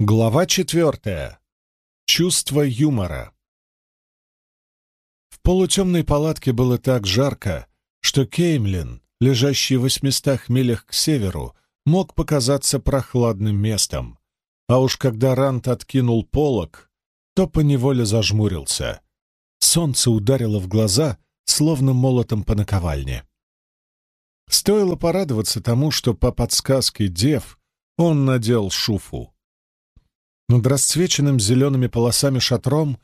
Глава четвертая. Чувство юмора. В полутемной палатке было так жарко, что Кеймлин, лежащий в восьмистах милях к северу, мог показаться прохладным местом. А уж когда Рант откинул полог, то поневоле зажмурился. Солнце ударило в глаза, словно молотом по наковальне. Стоило порадоваться тому, что по подсказке дев он надел шуфу. Над расцвеченным зелеными полосами шатром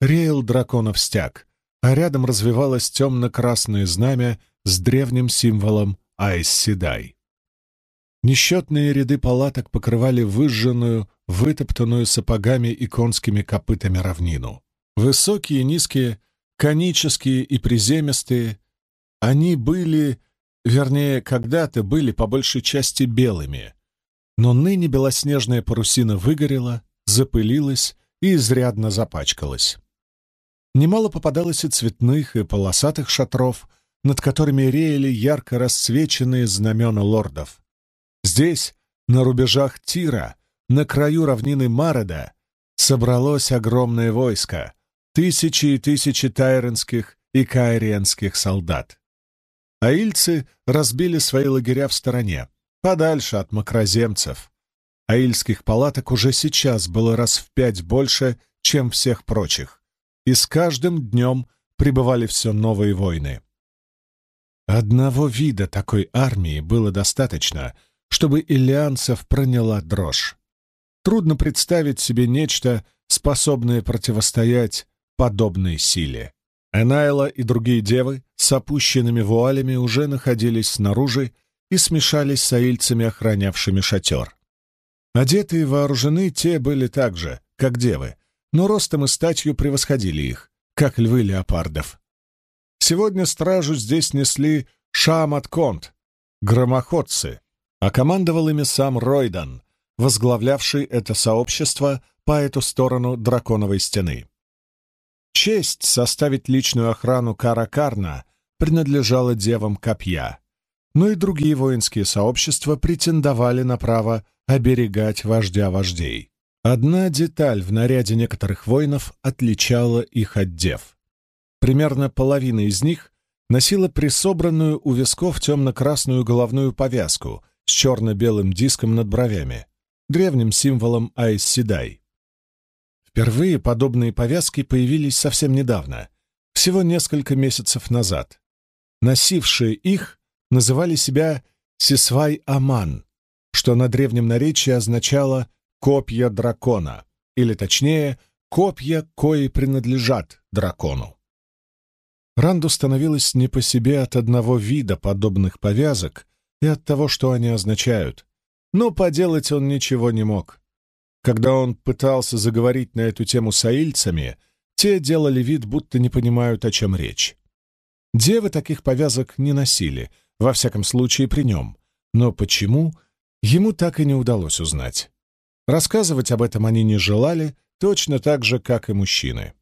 реял драконов стяг, а рядом развивалось темно-красное знамя с древним символом Айс-Седай. Несчетные ряды палаток покрывали выжженную, вытоптанную сапогами и конскими копытами равнину. Высокие, низкие, конические и приземистые, они были, вернее, когда-то были по большей части белыми, но ныне белоснежная парусина выгорела, запылилась и изрядно запачкалась. Немало попадалось и цветных, и полосатых шатров, над которыми реяли ярко расцвеченные знамена лордов. Здесь, на рубежах Тира, на краю равнины Мареда, собралось огромное войско, тысячи и тысячи тайренских и кайриенских солдат. Аильцы разбили свои лагеря в стороне, подальше от макроземцев, аильских палаток уже сейчас было раз в пять больше, чем всех прочих, и с каждым днем прибывали все новые войны. Одного вида такой армии было достаточно, чтобы иллианцев проняла дрожь. Трудно представить себе нечто, способное противостоять подобной силе. Энайла и другие девы с опущенными вуалями уже находились снаружи и смешались с аильцами, охранявшими шатер. Одетые и вооружены те были так же, как девы, но ростом и статью превосходили их, как львы леопардов. Сегодня стражу здесь несли Шамат-Конт, громоходцы, а командовал ими сам Ройдан, возглавлявший это сообщество по эту сторону драконовой стены. Честь составить личную охрану Каракарна принадлежала девам копья, но и другие воинские сообщества претендовали на право оберегать вождя вождей. Одна деталь в наряде некоторых воинов отличала их от дев. Примерно половина из них носила присобранную у висков темно-красную головную повязку с черно-белым диском над бровями, древним символом Айс. Впервые подобные повязки появились совсем недавно, всего несколько месяцев назад. Носившие их называли себя Сисвай Аман, что на древнем наречии означало «копья дракона», или точнее, копья, кои принадлежат дракону. Ранду становилось не по себе от одного вида подобных повязок и от того, что они означают, но поделать он ничего не мог. Когда он пытался заговорить на эту тему с аильцами, те делали вид, будто не понимают, о чем речь. Девы таких повязок не носили, во всяком случае при нем. Но почему, ему так и не удалось узнать. Рассказывать об этом они не желали, точно так же, как и мужчины.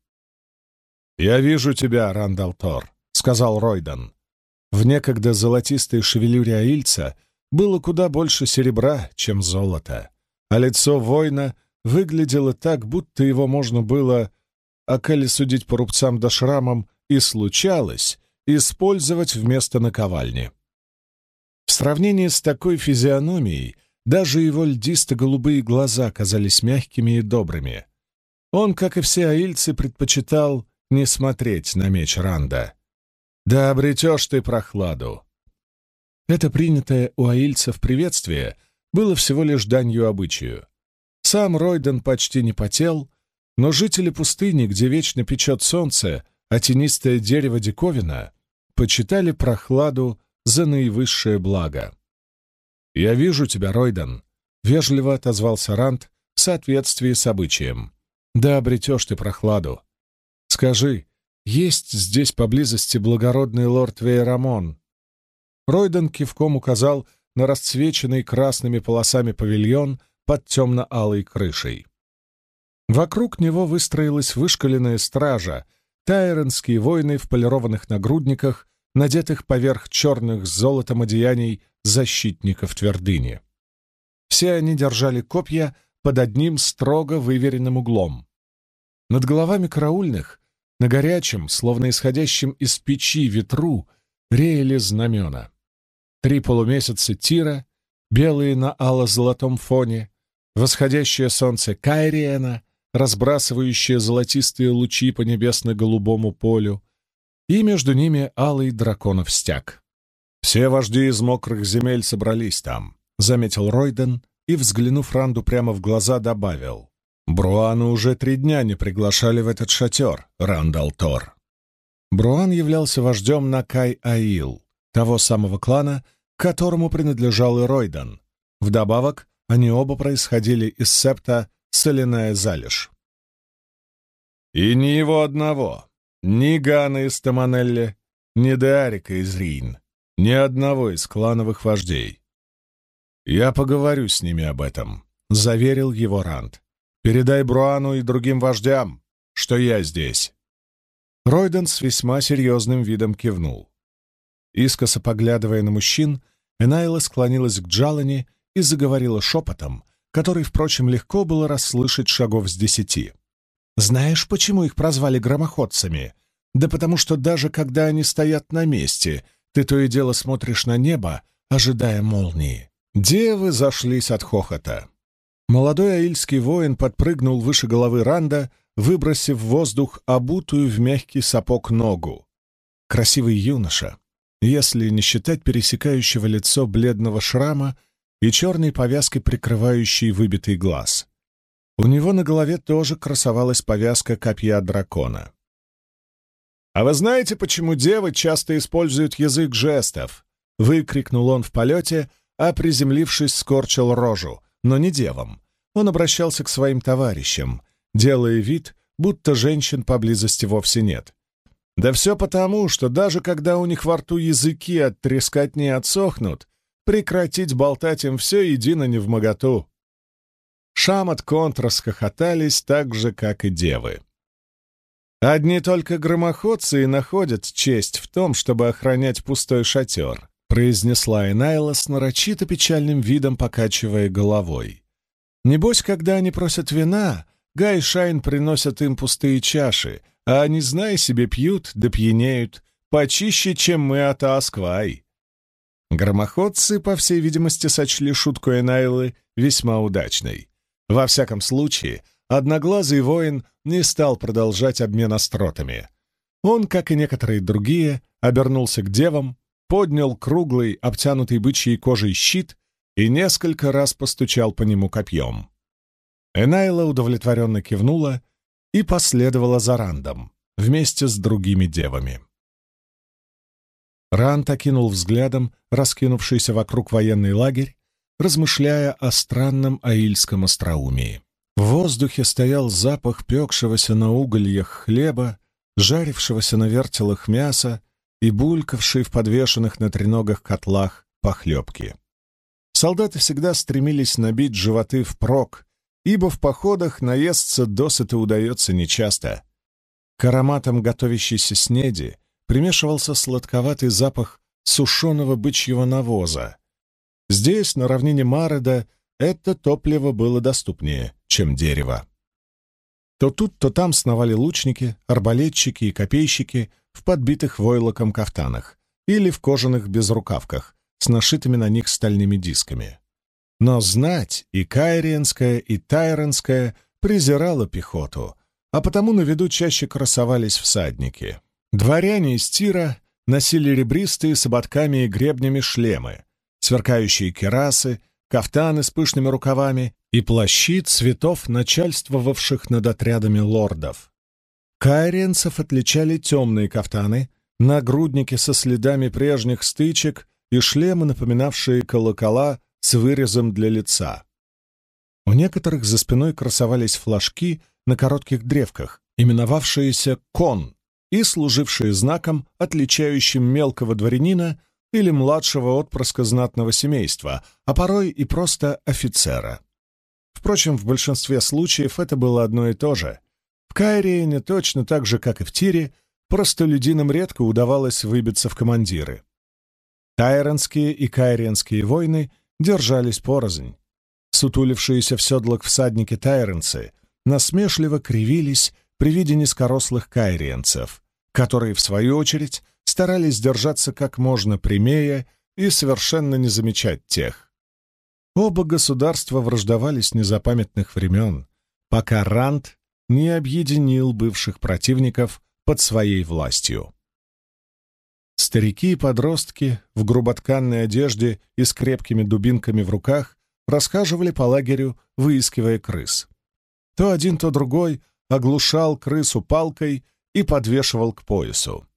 «Я вижу тебя, Рандал Тор», — сказал Ройдан. В некогда золотистой шевелюре аильца было куда больше серебра, чем золота, а лицо воина выглядело так, будто его можно было, а коли судить по рубцам да шрамам, и случалось, использовать вместо наковальни. В сравнении с такой физиономией даже его льдисто-голубые глаза казались мягкими и добрыми. Он, как и все аильцы, предпочитал не смотреть на меч Ранда. «Да обретешь ты прохладу!» Это принятое у аильцев приветствие было всего лишь данью обычаю. Сам Ройден почти не потел, но жители пустыни, где вечно печет солнце, а тенистое дерево диковина, почитали прохладу за наивысшее благо. «Я вижу тебя, Ройден», — вежливо отозвался Рант в соответствии с обычаем. «Да обретешь ты прохладу. Скажи, есть здесь поблизости благородный лорд Вейрамон?» Ройден кивком указал на расцвеченный красными полосами павильон под темно-алой крышей. Вокруг него выстроилась вышкаленная стража, тайренские воины в полированных нагрудниках надетых поверх черных с золотом одеяний защитников твердыни. Все они держали копья, под одним строго выверенным углом. Над головами караульных, на горячем, словно исходящем из печи ветру, реяли знамена. Три полумесяца Тира, белые на ало-золотом фоне, восходящее солнце Кайриена, разбрасывающее золотистые лучи по небесно-голубому полю, и между ними алый драконов стяг. «Все вожди из мокрых земель собрались там», — заметил Ройден и, взглянув Ранду прямо в глаза, добавил. «Бруану уже три дня не приглашали в этот шатер, Рандал Тор». Бруан являлся вождем Накай-Аил, того самого клана, которому принадлежал и Ройден. Вдобавок, они оба происходили из септа Соляная Залежь. «И ни его одного, ни Гана из Таманелли, ни Деарика из Рейн, ни одного из клановых вождей. Я поговорю с ними об этом», — заверил его Ранд. «Передай Бруану и другим вождям, что я здесь». Ройден с весьма серьезным видом кивнул. Искоса поглядывая на мужчин, Энайла склонилась к Джалани и заговорила шепотом, который, впрочем, легко было расслышать шагов с десяти. «Знаешь, почему их прозвали громоходцами? Да потому что даже когда они стоят на месте, ты то и дело смотришь на небо, ожидая молнии». Девы зашлись от хохота. Молодой аильский воин подпрыгнул выше головы Ранда, выбросив в воздух обутую в мягкий сапог ногу. Красивый юноша, если не считать пересекающего лицо бледного шрама и черной повязкой, прикрывающей выбитый глаз. У него на голове тоже красовалась повязка копья дракона. «А вы знаете, почему девы часто используют язык жестов?» — выкрикнул он в полете, а приземлившись, скорчил рожу, но не девам. Он обращался к своим товарищам, делая вид, будто женщин поблизости вовсе нет. Да все потому, что даже когда у них во рту языки от трескотни отсохнут, прекратить болтать им все едино не в моготу. Шамат конт расхохотались так же, как и девы. «Одни только громоходцы и находят честь в том, чтобы охранять пустой шатер», произнесла Энайла с нарочито печальным видом, покачивая головой. «Небось, когда они просят вина, Гай и Шайн приносят им пустые чаши, а они, зная себе, пьют да пьянеют, почище, чем мы от Асквай. Громоходцы, по всей видимости, сочли шутку Энайлы весьма удачной. Во всяком случае, одноглазый воин не стал продолжать обмен остротами. Он, как и некоторые другие, обернулся к девам, поднял круглый, обтянутый бычьей кожей щит и несколько раз постучал по нему копьем. Энайла удовлетворенно кивнула и последовала за Рандом вместе с другими девами. Ранд окинул взглядом раскинувшийся вокруг военный лагерь, размышляя о странном аильском остроумии. В воздухе стоял запах пекшегося на угольях хлеба, жарившегося на вертелах мяса и булькавшей в подвешенных на треногах котлах похлебки. Солдаты всегда стремились набить животы впрок, ибо в походах наесться досыта удается нечасто. К ароматам готовящейся снеди примешивался сладковатый запах сушеного бычьего навоза. Здесь, на равнине Мареда, это топливо было доступнее, чем дерево. То тут, то там сновали лучники, арбалетчики и копейщики в подбитых войлоком кафтанах или в кожаных безрукавках с нашитыми на них стальными дисками. Но знать и кайриенская, и тайренская презирала пехоту, а потому на виду чаще красовались всадники. Дворяне из Тира носили ребристые с ободками и гребнями шлемы, сверкающие керасы, кафтаны с пышными рукавами и плащи цветов начальствовавших над отрядами лордов. Кайриенцев отличали темные кафтаны, нагрудники со следами прежних стычек и шлемы, напоминавшие колокола с вырезом для лица. У некоторых за спиной красовались флажки на коротких древках, именовавшиеся «кон» и служившие знаком, отличающим мелкого дворянина или младшего отпрыска знатного семейства, а порой и просто офицера. Впрочем, в большинстве случаев это было одно и то же. В Кайриене точно так же, как и в Тире, простолюдинам редко удавалось выбиться в командиры. Тайронские и кайриенские войны держались порознь. Сутулившиеся в седлах всадники тайренцы насмешливо кривились при виде низкорослых кайриенцев, которые, в свою очередь, старались держаться как можно прямее и совершенно не замечать тех. Оба государства враждовали с незапамятных времен, пока Ранд не объединил бывших противников под своей властью. Старики и подростки в груботканной одежде и с крепкими дубинками в руках расхаживали по лагерю, выискивая крыс. То один, то другой оглушал крысу палкой и подвешивал к поясу.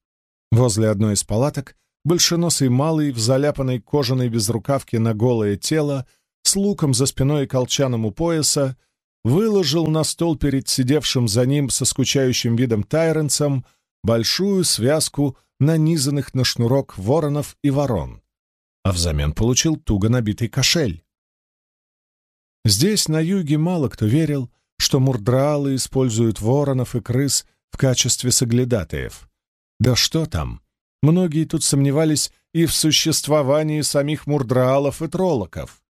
Возле одной из палаток большеносый малый в заляпанной кожаной безрукавке на голое тело с луком за спиной и колчаном у пояса выложил на стол перед сидевшим за ним со скучающим видом тайренцем большую связку нанизанных на шнурок воронов и ворон, а взамен получил туго набитый кошель. Здесь, на юге, мало кто верил, что мурдраалы используют воронов и крыс в качестве соглядатаев. Да что там! Многие тут сомневались и в существовании самих мурдраалов и троллоков.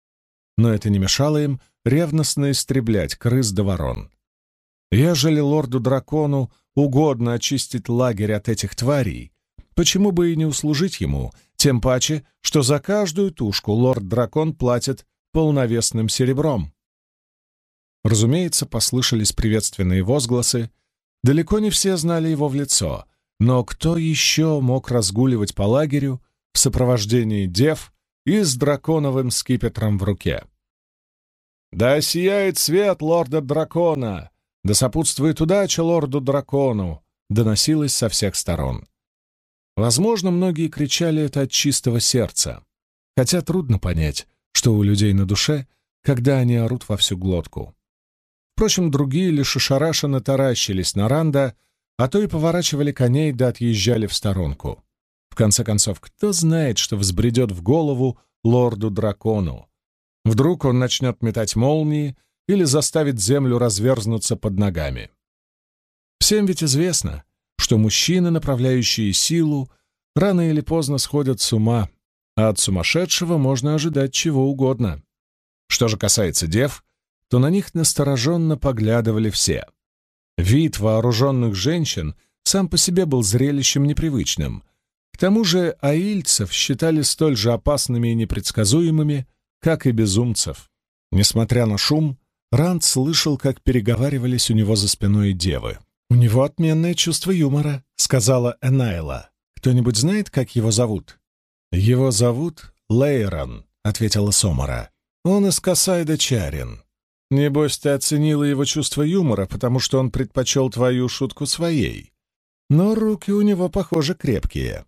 Но это не мешало им ревностно истреблять крыс да ворон. Ежели лорду-дракону угодно очистить лагерь от этих тварей, почему бы и не услужить ему, тем паче, что за каждую тушку лорд-дракон платит полновесным серебром. Разумеется, послышались приветственные возгласы. Далеко не все знали его в лицо, но кто еще мог разгуливать по лагерю в сопровождении дев и с драконовым скипетром в руке? «Да сияет свет лорда-дракона! Да сопутствует удача лорду-дракону!» доносилось со всех сторон. Возможно, многие кричали это от чистого сердца, хотя трудно понять, что у людей на душе, когда они орут во всю глотку. Впрочем, другие лишь ошарашенно таращились на Ранда, а то и поворачивали коней да отъезжали в сторонку. В конце концов, кто знает, что взбредет в голову лорду-дракону? Вдруг он начнет метать молнии или заставит землю разверзнуться под ногами. Всем ведь известно, что мужчины, направляющие силу, рано или поздно сходят с ума, а от сумасшедшего можно ожидать чего угодно. Что же касается дев, то на них настороженно поглядывали все. Вид вооруженных женщин сам по себе был зрелищем непривычным. К тому же аильцев считали столь же опасными и непредсказуемыми, как и безумцев. Несмотря на шум, Ранд слышал, как переговаривались у него за спиной девы. «У него отменное чувство юмора», — сказала Энайла. «Кто-нибудь знает, как его зовут?» «Его зовут Лейрон», — ответила Сомара. «Он из Касайда Чарин. Небось, ты оценила его чувство юмора, потому что он предпочел твою шутку своей. Но руки у него, похоже, крепкие».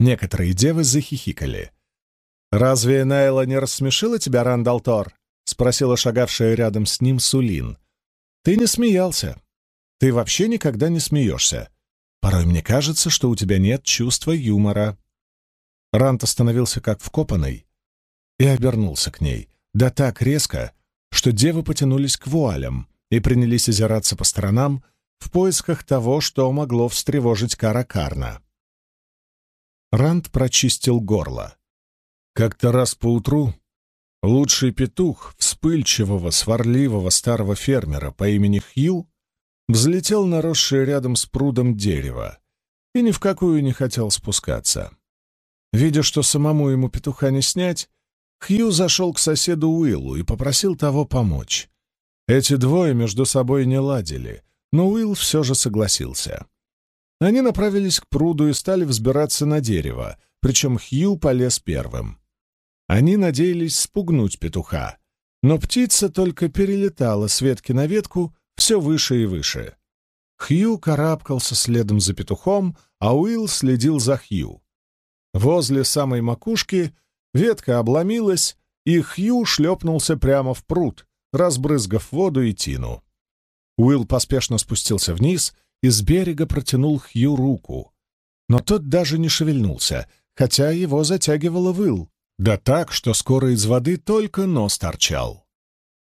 Некоторые девы захихикали. «Разве Найла не рассмешила тебя, Рандалтор?» — спросила шагавшая рядом с ним Сулин. «Ты не смеялся. Ты вообще никогда не смеешься. Порой мне кажется, что у тебя нет чувства юмора». Рант остановился как вкопанный и обернулся к ней, да так резко, что девы потянулись к вуалям и принялись озираться по сторонам в поисках того, что могло встревожить Каракарна. Ранд прочистил горло. Как-то раз поутру лучший петух вспыльчивого, сварливого старого фермера по имени Хью взлетел на росшее рядом с прудом дерево и ни в какую не хотел спускаться. Видя, что самому ему петуха не снять, Хью зашел к соседу Уиллу и попросил того помочь. Эти двое между собой не ладили, но Уилл все же согласился. Они направились к пруду и стали взбираться на дерево, причем Хью полез первым. Они надеялись спугнуть петуха, но птица только перелетала с ветки на ветку все выше и выше. Хью карабкался следом за петухом, а Уилл следил за Хью. Возле самой макушки ветка обломилась, и Хью шлепнулся прямо в пруд, разбрызгав воду и тину. Уилл поспешно спустился вниз и с берега протянул Хью руку. Но тот даже не шевельнулся, хотя его затягивало выл, да так, что скоро из воды только нос торчал.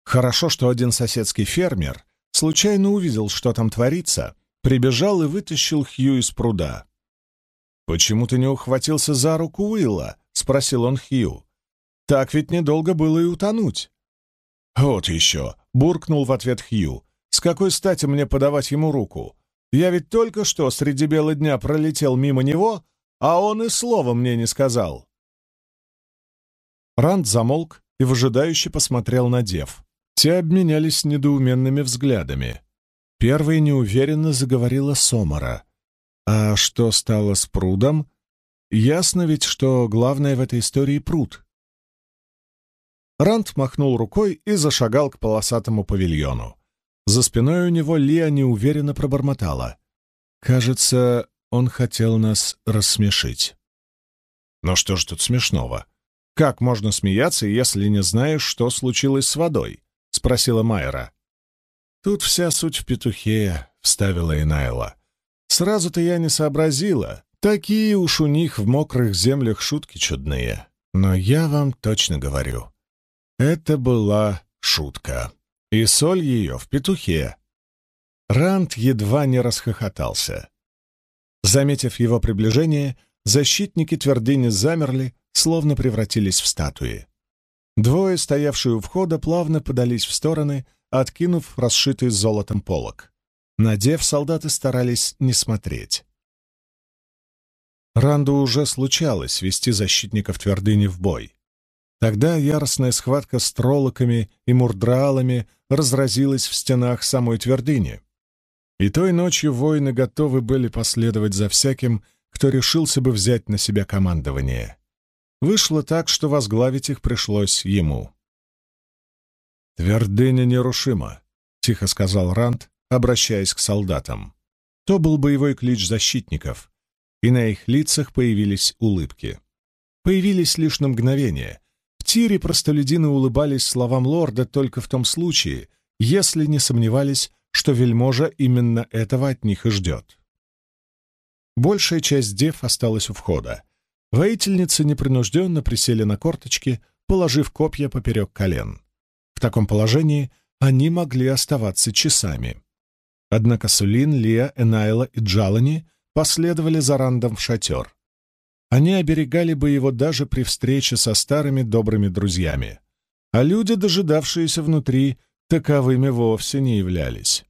Хорошо, что один соседский фермер случайно увидел, что там творится, прибежал и вытащил Хью из пруда. «Почему ты не ухватился за руку Уилла?» — спросил он Хью. «Так ведь недолго было и утонуть». «Вот еще!» — буркнул в ответ Хью. «С какой стати мне подавать ему руку? Я ведь только что среди бела дня пролетел мимо него, а он и слова мне не сказал». Ранд замолк и выжидающе посмотрел на дев. Те обменялись недоуменными взглядами. Первой неуверенно заговорила Сомара. А что стало с прудом? Ясно ведь, что главное в этой истории пруд. Ранд махнул рукой и зашагал к полосатому павильону. За спиной у него Лия неуверенно пробормотала. «Кажется, он хотел нас рассмешить». «Но что ж тут смешного? Как можно смеяться, если не знаешь, что случилось с водой?» — спросила Майера. «Тут вся суть в петухе», — вставила Инайла. «Сразу-то я не сообразила. Такие уж у них в мокрых землях шутки чудные. Но я вам точно говорю, это была шутка. И соль ее в петухе». Ранд едва не расхохотался. Заметив его приближение, защитники твердыни замерли, словно превратились в статуи. Двое, стоявшие у входа, плавно подались в стороны — откинув расшитый золотом полог. Надев, солдаты старались не смотреть. Ранду уже случалось вести защитников твердыни в бой. Тогда яростная схватка с троллоками и мурдраалами разразилась в стенах самой твердыни. И той ночью воины готовы были последовать за всяким, кто решился бы взять на себя командование. Вышло так, что возглавить их пришлось ему. «Твердыня нерушима», — тихо сказал Ранд, обращаясь к солдатам. То был боевой клич защитников, и на их лицах появились улыбки. Появились лишь на мгновение. В тире простолюдины улыбались словам лорда только в том случае, если не сомневались, что вельможа именно этого от них и ждет. Большая часть дев осталась у входа. Воительницы непринужденно присели на корточки, положив копья поперек колен. В таком положении они могли оставаться часами. Однако Сулин, Лия, Энайла и Джалани последовали за Рандом в шатер. Они оберегали бы его даже при встрече со старыми добрыми друзьями, а люди, дожидавшиеся внутри, таковыми вовсе не являлись.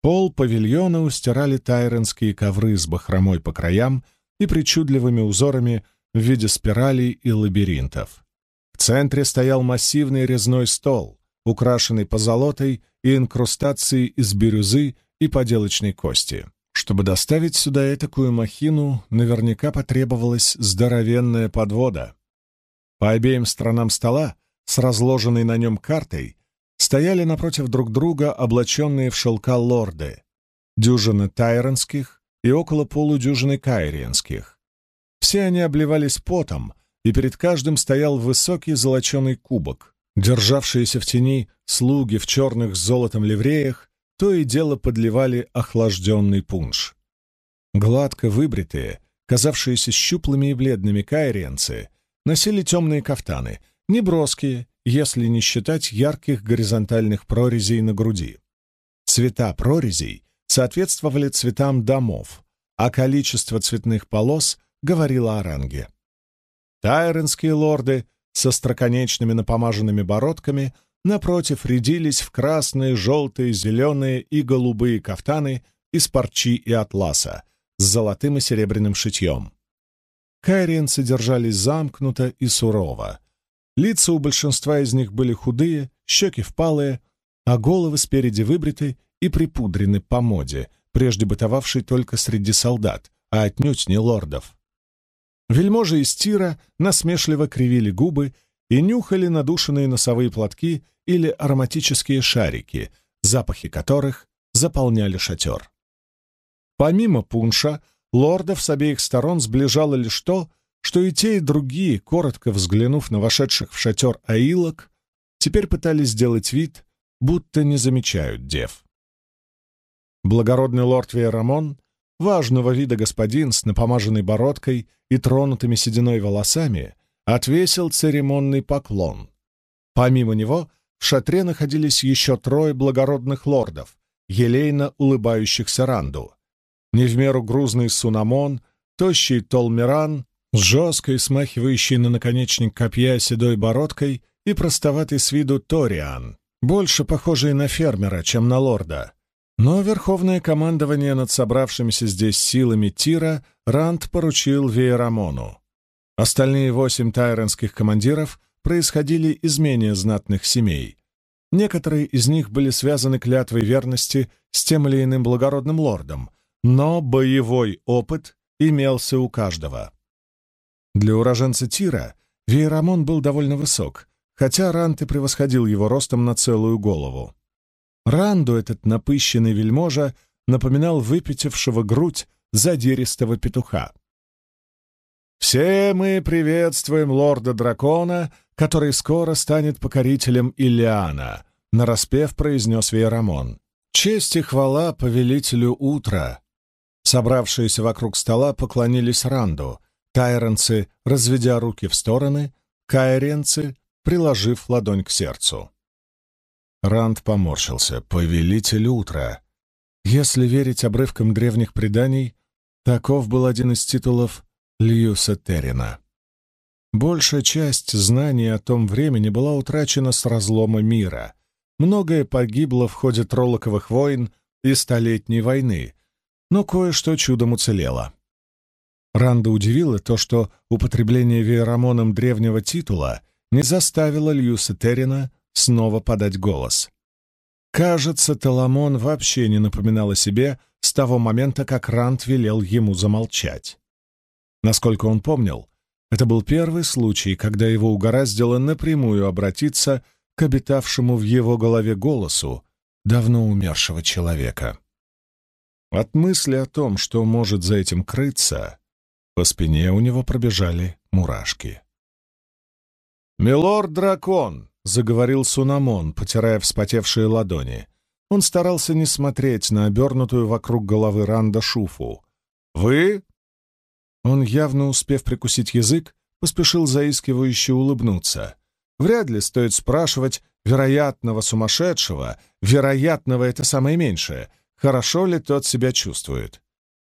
Пол павильона устирали тайренские ковры с бахромой по краям и причудливыми узорами в виде спиралей и лабиринтов. В центре стоял массивный резной стол, украшенный позолотой и инкрустацией из бирюзы и поделочной кости. Чтобы доставить сюда этакую махину, наверняка потребовалась здоровенная подвода. По обеим сторонам стола, с разложенной на нем картой, стояли напротив друг друга облаченные в шелка лорды, дюжины тайронских и около полудюжины кайриенских. Все они обливались потом, и перед каждым стоял высокий золоченый кубок. Державшиеся в тени слуги в черных с золотом ливреях то и дело подливали охлажденный пунш. Гладко выбритые, казавшиеся щуплыми и бледными кайриенцы, носили темные кафтаны, неброские, если не считать ярких горизонтальных прорезей на груди. Цвета прорезей соответствовали цветам домов, а количество цветных полос говорило о ранге. Тайренские лорды со строконечными напомаженными бородками напротив рядились в красные, желтые, зеленые и голубые кафтаны из парчи и атласа с золотым и серебряным шитьем. Кайриенцы держались замкнуто и сурово. Лица у большинства из них были худые, щеки впалые, а головы спереди выбриты и припудрены по моде, прежде бытовавшей только среди солдат, а отнюдь не лордов. Вельможи из тира насмешливо кривили губы и нюхали надушенные носовые платки или ароматические шарики, запахи которых заполняли шатер. Помимо пунша, лордов с обеих сторон сближало лишь то, что и те, и другие, коротко взглянув на вошедших в шатер аилок, теперь пытались сделать вид, будто не замечают дев. Благородный лорд Вейрамон важного вида господин с напомаженной бородкой и тронутыми сединой волосами отвесил церемонный поклон. Помимо него в шатре находились еще трое благородных лордов, елейно улыбающихся Ранду. Не в меру грузный Сунамон, тощий Толмиран с жесткой, смахивающей на наконечник копья седой бородкой и простоватый с виду Ториан, больше похожий на фермера, чем на лорда. Но верховное командование над собравшимися здесь силами Тира Ранд поручил Вейрамону. Остальные восемь тайронских командиров происходили из менее знатных семей. Некоторые из них были связаны клятвой верности с тем или иным благородным лордом, но боевой опыт имелся у каждого. Для уроженца Тира Вейрамон был довольно высок, хотя Рант и превосходил его ростом на целую голову. Ранду этот напыщенный вельможа напоминал выпятившего грудь задиристого петуха. «Все мы приветствуем лорда-дракона, который скоро станет покорителем Илиана», — нараспев произнес Вейрамон. «Честь и хвала повелителю утра!» Собравшиеся вокруг стола поклонились Ранду, тайронцы, разведя руки в стороны, кайренцы, приложив ладонь к сердцу. Ранд поморщился. «Повелитель утра!» Если верить обрывкам древних преданий, таков был один из титулов Льюса Террина. Большая часть знаний о том времени была утрачена с разлома мира. Многое погибло в ходе Троллоковых войн и Столетней войны, но кое-что чудом уцелело. Ранда удивило то, что употребление Вейрамоном древнего титула не заставило Льюса Террина снова подать голос. Кажется, Таламон вообще не напоминал о себе с того момента, как Ранд велел ему замолчать. Насколько он помнил, это был первый случай, когда его угораздило напрямую обратиться к обитавшему в его голове голосу давно умершего человека. От мысли о том, что может за этим крыться, по спине у него пробежали мурашки. «Милорд-дракон!» — заговорил Сунамон, потирая вспотевшие ладони. Он старался не смотреть на обернутую вокруг головы Ранда шуфу. «Вы?» Он, явно успев прикусить язык, поспешил заискивающе улыбнуться. Вряд ли стоит спрашивать вероятного сумасшедшего, вероятного — это самое меньшее, хорошо ли тот себя чувствует.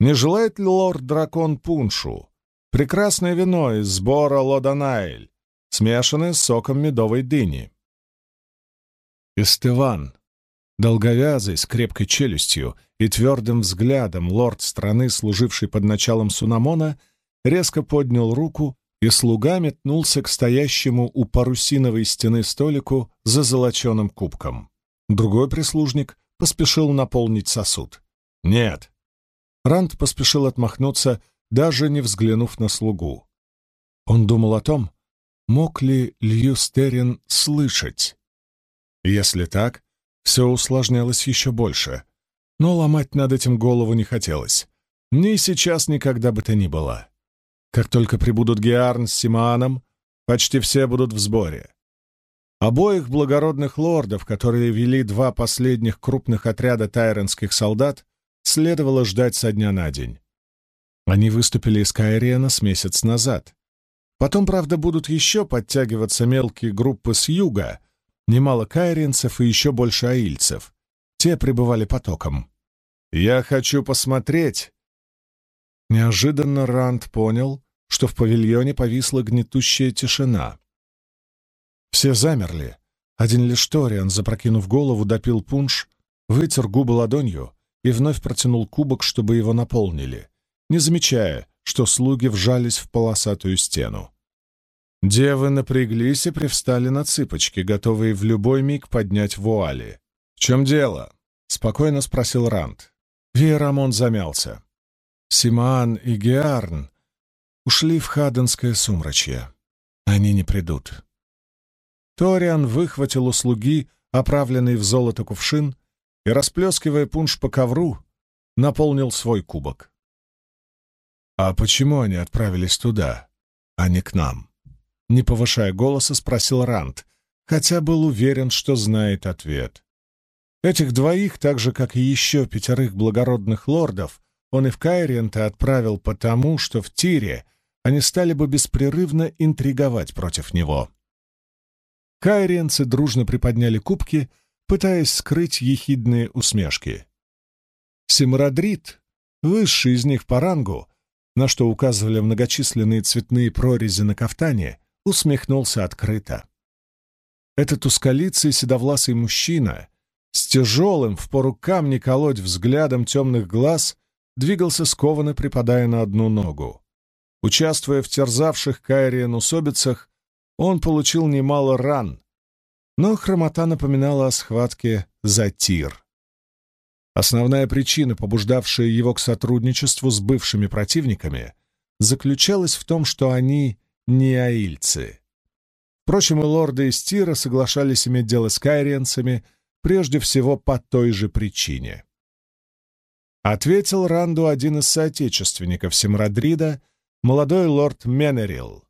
Не желает ли лорд-дракон пуншу? Прекрасное вино из сбора Лоданайль, смешанное с соком медовой дыни. Истыван, долговязый, с крепкой челюстью и твердым взглядом лорд страны, служивший под началом Сунамона, резко поднял руку, и слуга метнулся к стоящему у парусиновой стены столику за золоченым кубком. Другой прислужник поспешил наполнить сосуд. «Нет, Ранд поспешил отмахнуться, даже не взглянув на слугу. Он думал о том, мог ли Льюстерин слышать. Если так, все усложнялось еще больше. Но ломать над этим голову не хотелось. Ни сейчас, ни когда бы то ни было. Как только прибудут Геарн с Симааном, почти все будут в сборе. Обоих благородных лордов, которые вели два последних крупных отряда тайренских солдат, следовало ждать со дня на день. Они выступили из Кайриена с месяц назад. Потом, правда, будут еще подтягиваться мелкие группы с юга, немало кайренцев и еще больше аильцев. Те пребывали потоком. «Я хочу посмотреть!» Неожиданно Ранд понял, что в павильоне повисла гнетущая тишина. Все замерли. Один лишь Ториан, запрокинув голову, допил пунш, вытер губы ладонью и вновь протянул кубок, чтобы его наполнили, не замечая, что слуги вжались в полосатую стену. Девы напряглись и привстали на цыпочки, готовые в любой миг поднять вуали. «В чем дело?» — спокойно спросил Ранд. Виерамон замялся. Симаан и Геарн ушли в Хаденское сумрачье. Они не придут. Ториан выхватил у слуги оправленный в золото кувшин и, расплескивая пунш по ковру, наполнил свой кубок. «А почему они отправились туда, а не к нам?» Не повышая голоса, спросил Рант, хотя был уверен, что знает ответ. Этих двоих, так же, как и еще пятерых благородных лордов, он и в Кайрента отправил потому, что в Тире они стали бы беспрерывно интриговать против него. Кайренцы дружно приподняли кубки — пытаясь скрыть ехидные усмешки. Симрадрит, высший из них по рангу, на что указывали многочисленные цветные прорези на кафтане, усмехнулся открыто. этот узколицый седовласый мужчина с тяжелым в пору камни колоть взглядом темных глаз двигался скованно, припадая на одну ногу. Участвуя в терзавших Кайриен усобицах, он получил немало ран, но хромота напоминала о схватке за тир. Основная причина, побуждавшая его к сотрудничеству с бывшими противниками, заключалась в том, что они не аильцы. Впрочем, и лорды из Тира соглашались иметь дело с кайриенцами прежде всего по той же причине. Ответил Ранду один из соотечественников Симрадрида, молодой лорд Менерил.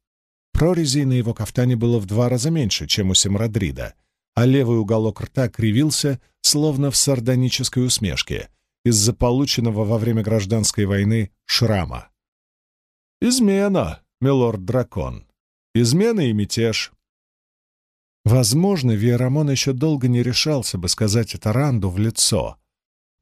Прорезей на его кафтане было в два раза меньше, чем у Симрадрида, а левый уголок рта кривился, словно в сардонической усмешке, из-за полученного во время гражданской войны шрама. «Измена, милорд-дракон. Измена и мятеж. Возможно, Виерамон еще долго не решался бы сказать это Ранду в лицо,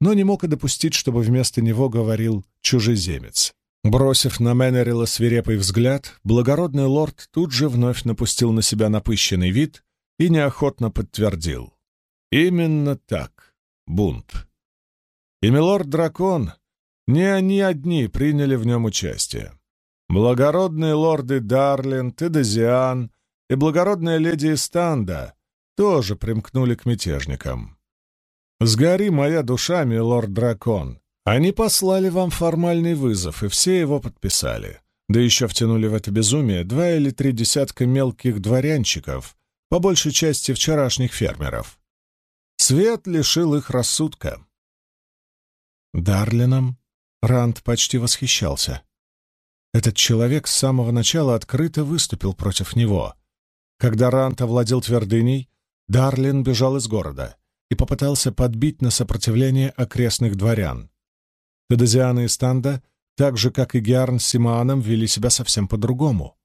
но не мог и допустить, чтобы вместо него говорил чужеземец. Бросив на Менерила свирепый взгляд, благородный лорд тут же вновь напустил на себя напыщенный вид и неохотно подтвердил. Именно так, бунт. И милорд-дракон, не они одни приняли в нем участие. Благородные лорды Дарлин, Тедезиан и благородная леди Истанда тоже примкнули к мятежникам. «Сгори моя душа, милорд-дракон!» Они послали вам формальный вызов, и все его подписали. Да еще втянули в это безумие два или три десятка мелких дворянчиков, по большей части вчерашних фермеров. Свет лишил их рассудка. Дарлином Ранд почти восхищался. Этот человек с самого начала открыто выступил против него, когда Рант овладел твердыней, Дарлин бежал из города и попытался подбить на сопротивление окрестных дворян. Тедезианы и Станда, так же, как и Гиарн с Симааном, вели себя совсем по-другому.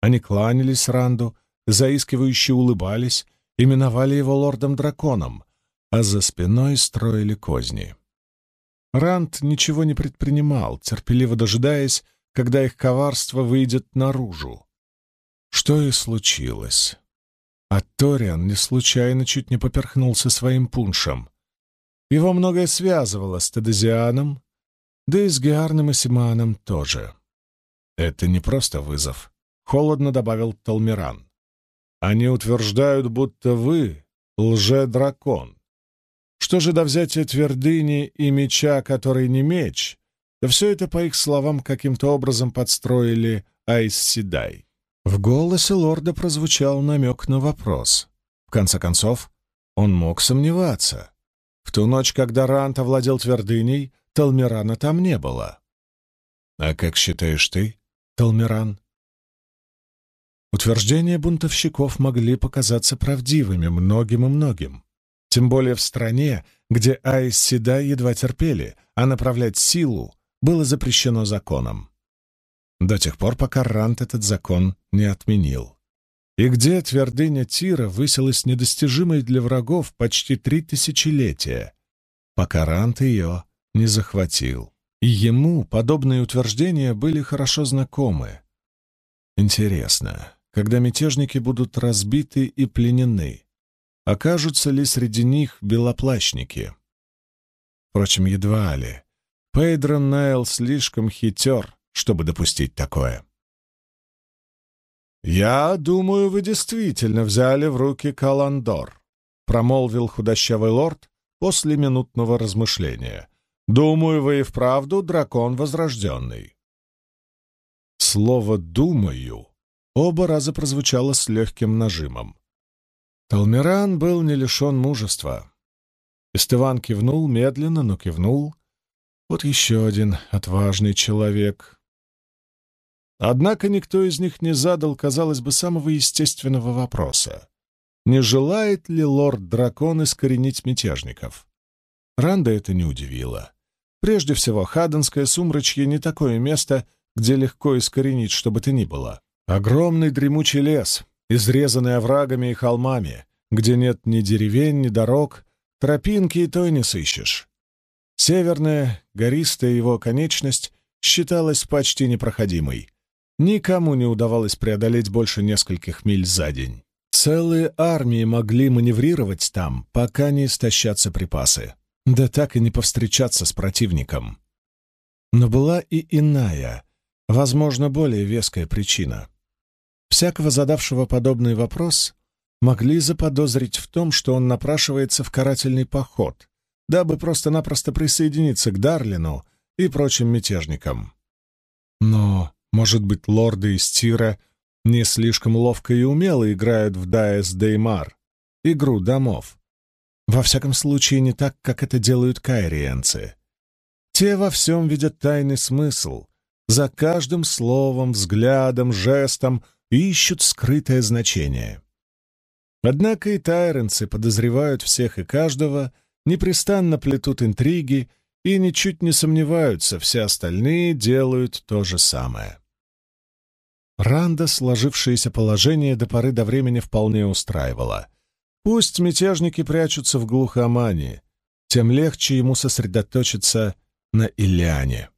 Они кланялись Ранду, заискивающе улыбались, именовали его лордом-драконом, а за спиной строили козни. Ранд ничего не предпринимал, терпеливо дожидаясь, когда их коварство выйдет наружу. Что и случилось. А Ториан не случайно чуть не поперхнулся своим пуншем. Его многое связывало с Тедезианом, да и с Геарным и Симаном тоже. «Это не просто вызов», — холодно добавил Талмиран. «Они утверждают, будто вы — лже-дракон. Что же до взятия твердыни и меча, который не меч, да все это, по их словам, каким-то образом подстроили Айс Седай. В голосе лорда прозвучал намек на вопрос. В конце концов, он мог сомневаться. В ту ночь, когда Рант овладел твердыней, Талмирана там не было. «А как считаешь ты, Талмиран?» Утверждения бунтовщиков могли показаться правдивыми многим и многим. Тем более в стране, где Айс Седа едва терпели, а направлять силу было запрещено законом до тех пор, пока Рант этот закон не отменил. И где твердыня Тира высилась недостижимой для врагов почти три тысячелетия, пока Рант ее не захватил. И ему подобные утверждения были хорошо знакомы. Интересно, когда мятежники будут разбиты и пленены, окажутся ли среди них белоплащники? Впрочем, едва ли. Пейдрон Найл слишком хитер, чтобы допустить такое. «Я думаю, вы действительно взяли в руки Каландор», — промолвил худощавый лорд после минутного размышления. «Думаю, вы и вправду дракон возрожденный». Слово «думаю» оба раза прозвучало с легким нажимом. Талмиран был не лишен мужества. Истыван кивнул медленно, но кивнул. Вот еще один отважный человек, Однако никто из них не задал, казалось бы, самого естественного вопроса. Не желает ли лорд-дракон искоренить мятежников? Ранда это не удивило. Прежде всего, Хаденское сумрачье не такое место, где легко искоренить что бы то ни было. Огромный дремучий лес, изрезанный оврагами и холмами, где нет ни деревень, ни дорог, тропинки и то и не сыщешь. Северная, гористая его конечность считалась почти непроходимой — Никому не удавалось преодолеть больше нескольких миль за день. Целые армии могли маневрировать там, пока не истощатся припасы, да так и не повстречаться с противником. Но была и иная, возможно, более веская причина. Всякого задавшего подобный вопрос могли заподозрить в том, что он напрашивается в карательный поход, дабы просто-напросто присоединиться к Дарлину и прочим мятежникам. Но, может быть, лорды из Тира не слишком ловко и умело играют в Даэс Деймар, игру домов. Во всяком случае, не так, как это делают кайриенцы. Те во всем видят тайный смысл, за каждым словом, взглядом, жестом ищут скрытое значение. Однако и тайренцы подозревают всех и каждого, непрестанно плетут интриги и ничуть не сомневаются, все остальные делают то же самое. Ранда сложившееся положение до поры до времени вполне устраивало. Пусть мятежники прячутся в глухомании, тем легче ему сосредоточиться на Ильяне.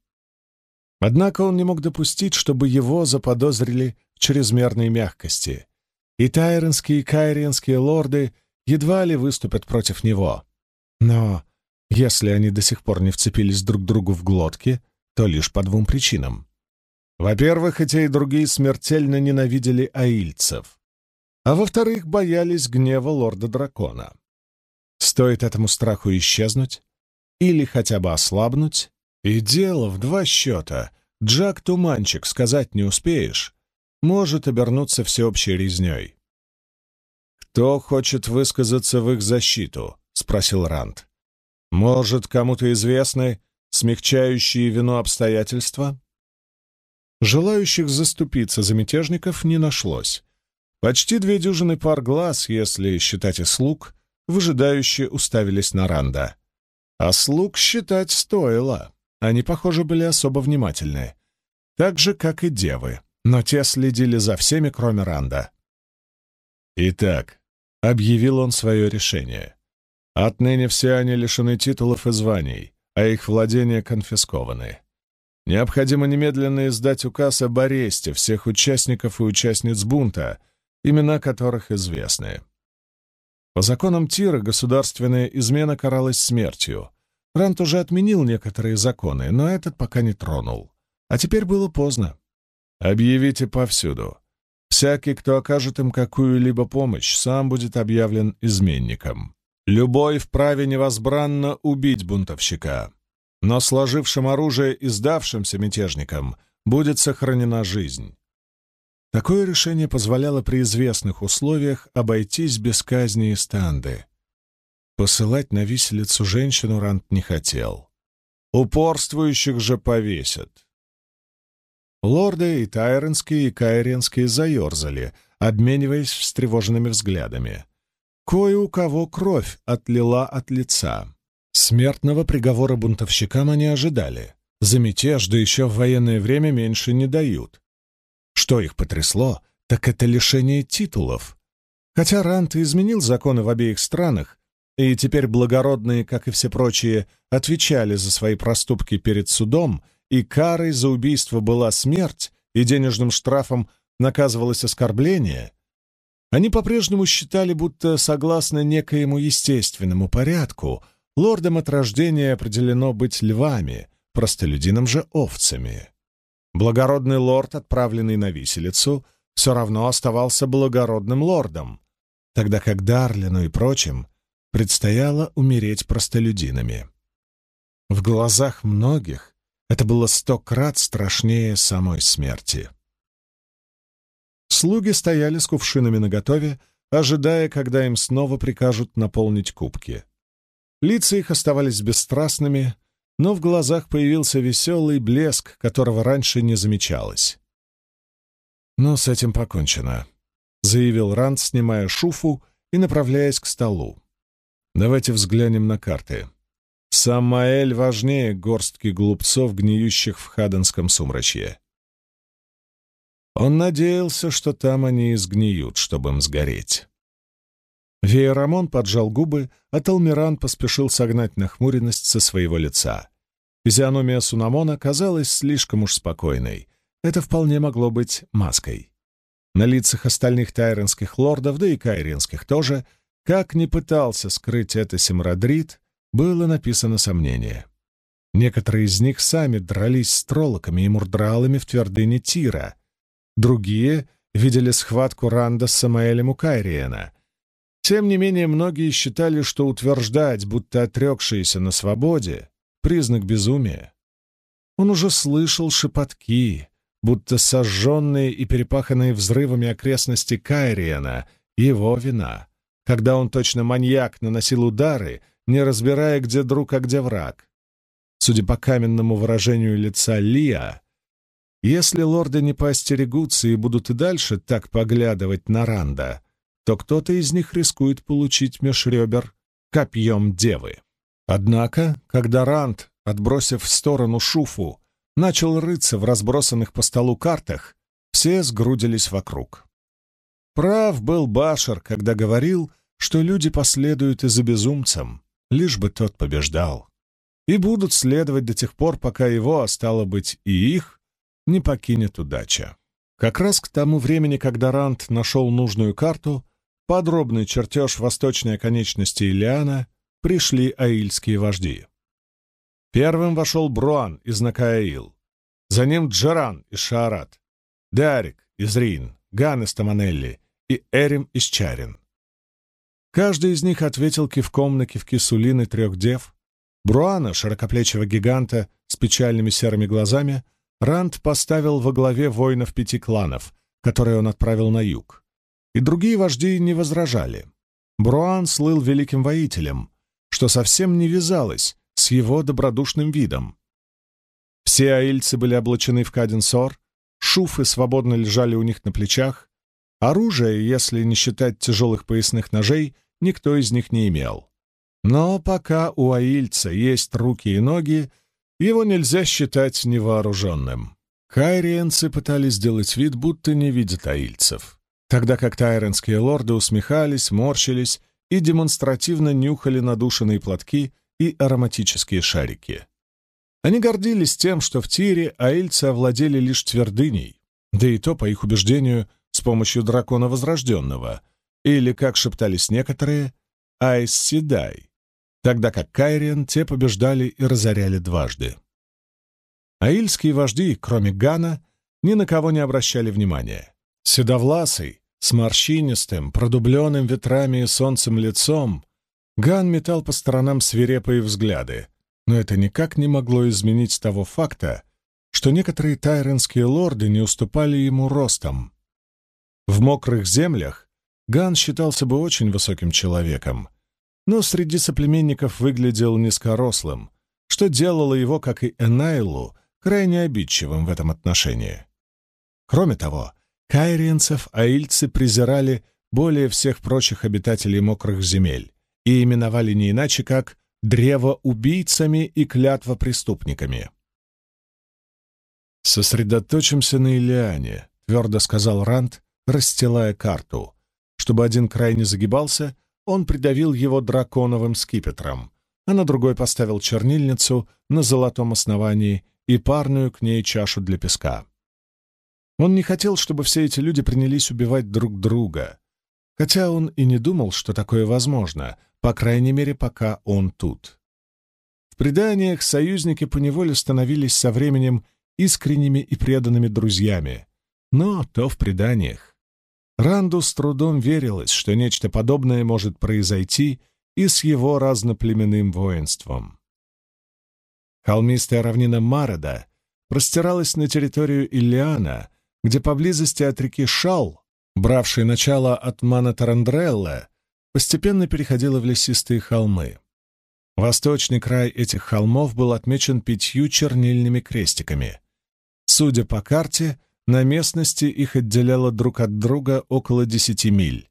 Однако он не мог допустить, чтобы его заподозрили в чрезмерной мягкости, и тайренские и кайриенские лорды едва ли выступят против него. Но если они до сих пор не вцепились друг другу в глотки, то лишь по двум причинам. Во-первых, и те, и другие смертельно ненавидели аильцев, а во-вторых, боялись гнева лорда-дракона. Стоит этому страху исчезнуть или хотя бы ослабнуть, и дело в два счета. Джак-туманчик, сказать не успеешь, может обернуться всеобщей резней. «Кто хочет высказаться в их защиту?» — спросил Ранд. «Может, кому-то известны смягчающие вину обстоятельства?» Желающих заступиться за мятежников не нашлось. Почти две дюжины пар глаз, если считать и слуг, выжидающие уставились на Ранда. А слуг считать стоило. Они, похоже, были особо внимательны. Так же, как и девы. Но те следили за всеми, кроме Ранда. «Итак», — объявил он свое решение, — «отныне все они лишены титулов и званий, а их владения конфискованы. Необходимо немедленно издать указ об аресте всех участников и участниц бунта, имена которых известны. По законам Тира государственная измена каралась смертью. Рант уже отменил некоторые законы, но этот пока не тронул. А теперь было поздно. Объявите повсюду. Всякий, кто окажет им какую-либо помощь, сам будет объявлен изменником. Любой вправе невозбранно убить бунтовщика но сложившим оружие и сдавшимся мятежникам будет сохранена жизнь. Такое решение позволяло при известных условиях обойтись без казни и станды. Посылать на виселицу женщину Рант не хотел. Упорствующих же повесят. Лорды и Тайренские, и Кайренские заерзали, обмениваясь встревоженными взглядами. Кое у кого кровь отлила от лица. Смертного приговора бунтовщикам они ожидали. За мятеж, да еще в военное время меньше не дают. Что их потрясло, так это лишение титулов. Хотя Рант изменил законы в обеих странах, и теперь благородные, как и все прочие, отвечали за свои проступки перед судом, и карой за убийство была смерть, и денежным штрафом наказывалось оскорбление, они по-прежнему считали, будто согласно некоему естественному порядку — Лордам от рождения определено быть львами, простолюдинам же овцами. Благородный лорд, отправленный на виселицу, все равно оставался благородным лордом, тогда как Дарлину и прочим предстояло умереть простолюдинами. В глазах многих это было сто крат страшнее самой смерти. Слуги стояли с кувшинами наготове, ожидая, когда им снова прикажут наполнить кубки. Лица их оставались бесстрастными, но в глазах появился веселый блеск, которого раньше не замечалось. «Но с этим покончено», — заявил Ранд, снимая шуфу и направляясь к столу. «Давайте взглянем на карты. Самаэль важнее горстки глупцов, гниющих в Хаденском сумрачье». Он надеялся, что там они изгниют, чтобы им сгореть. Веерамон поджал губы, а Талмиран поспешил согнать нахмуренность со своего лица. Физиономия Сунамона казалась слишком уж спокойной. Это вполне могло быть маской. На лицах остальных тайренских лордов, да и кайренских тоже, как не пытался скрыть это Симрадрид, было написано сомнение. Некоторые из них сами дрались с троллоками и мурдралами в твердыне Тира. Другие видели схватку Ранда с Самаэлем у Кайриена. Тем не менее, многие считали, что утверждать, будто отрекшиеся на свободе — признак безумия. Он уже слышал шепотки, будто сожженные и перепаханные взрывами окрестности Кайриена — его вина, когда он точно маньяк наносил удары, не разбирая, где друг, а где враг. Судя по каменному выражению лица Лиа, если лорды не поостерегутся и будут и дальше так поглядывать на Ранда, то кто-то из них рискует получить меж ребер копьем девы. Однако, когда Ранд, отбросив в сторону шуфу, начал рыться в разбросанных по столу картах, все сгрудились вокруг. Прав был Башер, когда говорил, что люди последуют и за безумцем, лишь бы тот побеждал, и будут следовать до тех пор, пока его, а стало быть, и их, не покинет удача. Как раз к тому времени, когда Рант нашел нужную карту, подробный чертеж восточной оконечности Илиана, пришли аильские вожди. Первым вошел Бруан из Накаил, за ним Джаран из Шаарат, Дарик из Рин, Ган из Таманелли и Эрим из Чарин. Каждый из них ответил кивком на кивки Сулины трех дев. Бруана, широкоплечего гиганта с печальными серыми глазами, Ранд поставил во главе воинов пяти кланов, которые он отправил на юг. И другие вожди не возражали. Бруан слыл великим воителем, что совсем не вязалось с его добродушным видом. Все аильцы были облачены в каденсор, шуфы свободно лежали у них на плечах, оружие, если не считать тяжелых поясных ножей, никто из них не имел. Но пока у аильца есть руки и ноги, его нельзя считать невооруженным. Кайриенцы пытались сделать вид, будто не видят аильцев, тогда как тайренские лорды усмехались, морщились и демонстративно нюхали надушенные платки и ароматические шарики. Они гордились тем, что в Тире аильцы овладели лишь твердыней, да и то, по их убеждению, с помощью дракона Возрожденного, или, как шептались некоторые, Айс Седай, тогда как Кайриен те побеждали и разоряли дважды. Аильские вожди, кроме Гана, ни на кого не обращали внимания. Седовласый, с морщинистым, продубленным ветрами и солнцем лицом, Ган метал по сторонам свирепые взгляды, но это никак не могло изменить того факта, что некоторые тайренские лорды не уступали ему ростом. В мокрых землях Ган считался бы очень высоким человеком, но среди соплеменников выглядел низкорослым, что делало его, как и Энайлу, крайне обидчивым в этом отношении. Кроме того, кайриенцев аильцы презирали более всех прочих обитателей мокрых земель, и именовали не иначе, как древоубийцами и клятвопреступниками. «Сосредоточимся на Илиане», — твердо сказал Ранд, расстилая карту. Чтобы один край не загибался, он придавил его драконовым скипетром, а на другой поставил чернильницу на золотом основании и парную к ней чашу для песка. Он не хотел, чтобы все эти люди принялись убивать друг друга, хотя он и не думал, что такое возможно — по крайней мере, пока он тут. В преданиях союзники поневоле становились со временем искренними и преданными друзьями, но то в преданиях. Ранду с трудом верилось, что нечто подобное может произойти и с его разноплеменным воинством. Холмистая равнина Марода простиралась на территорию Иллиана, где поблизости от реки Шал, бравшей начало от Мана Тарандрелла, постепенно переходила в лесистые холмы. Восточный край этих холмов был отмечен пятью чернильными крестиками. Судя по карте, на местности их отделяло друг от друга около десяти миль.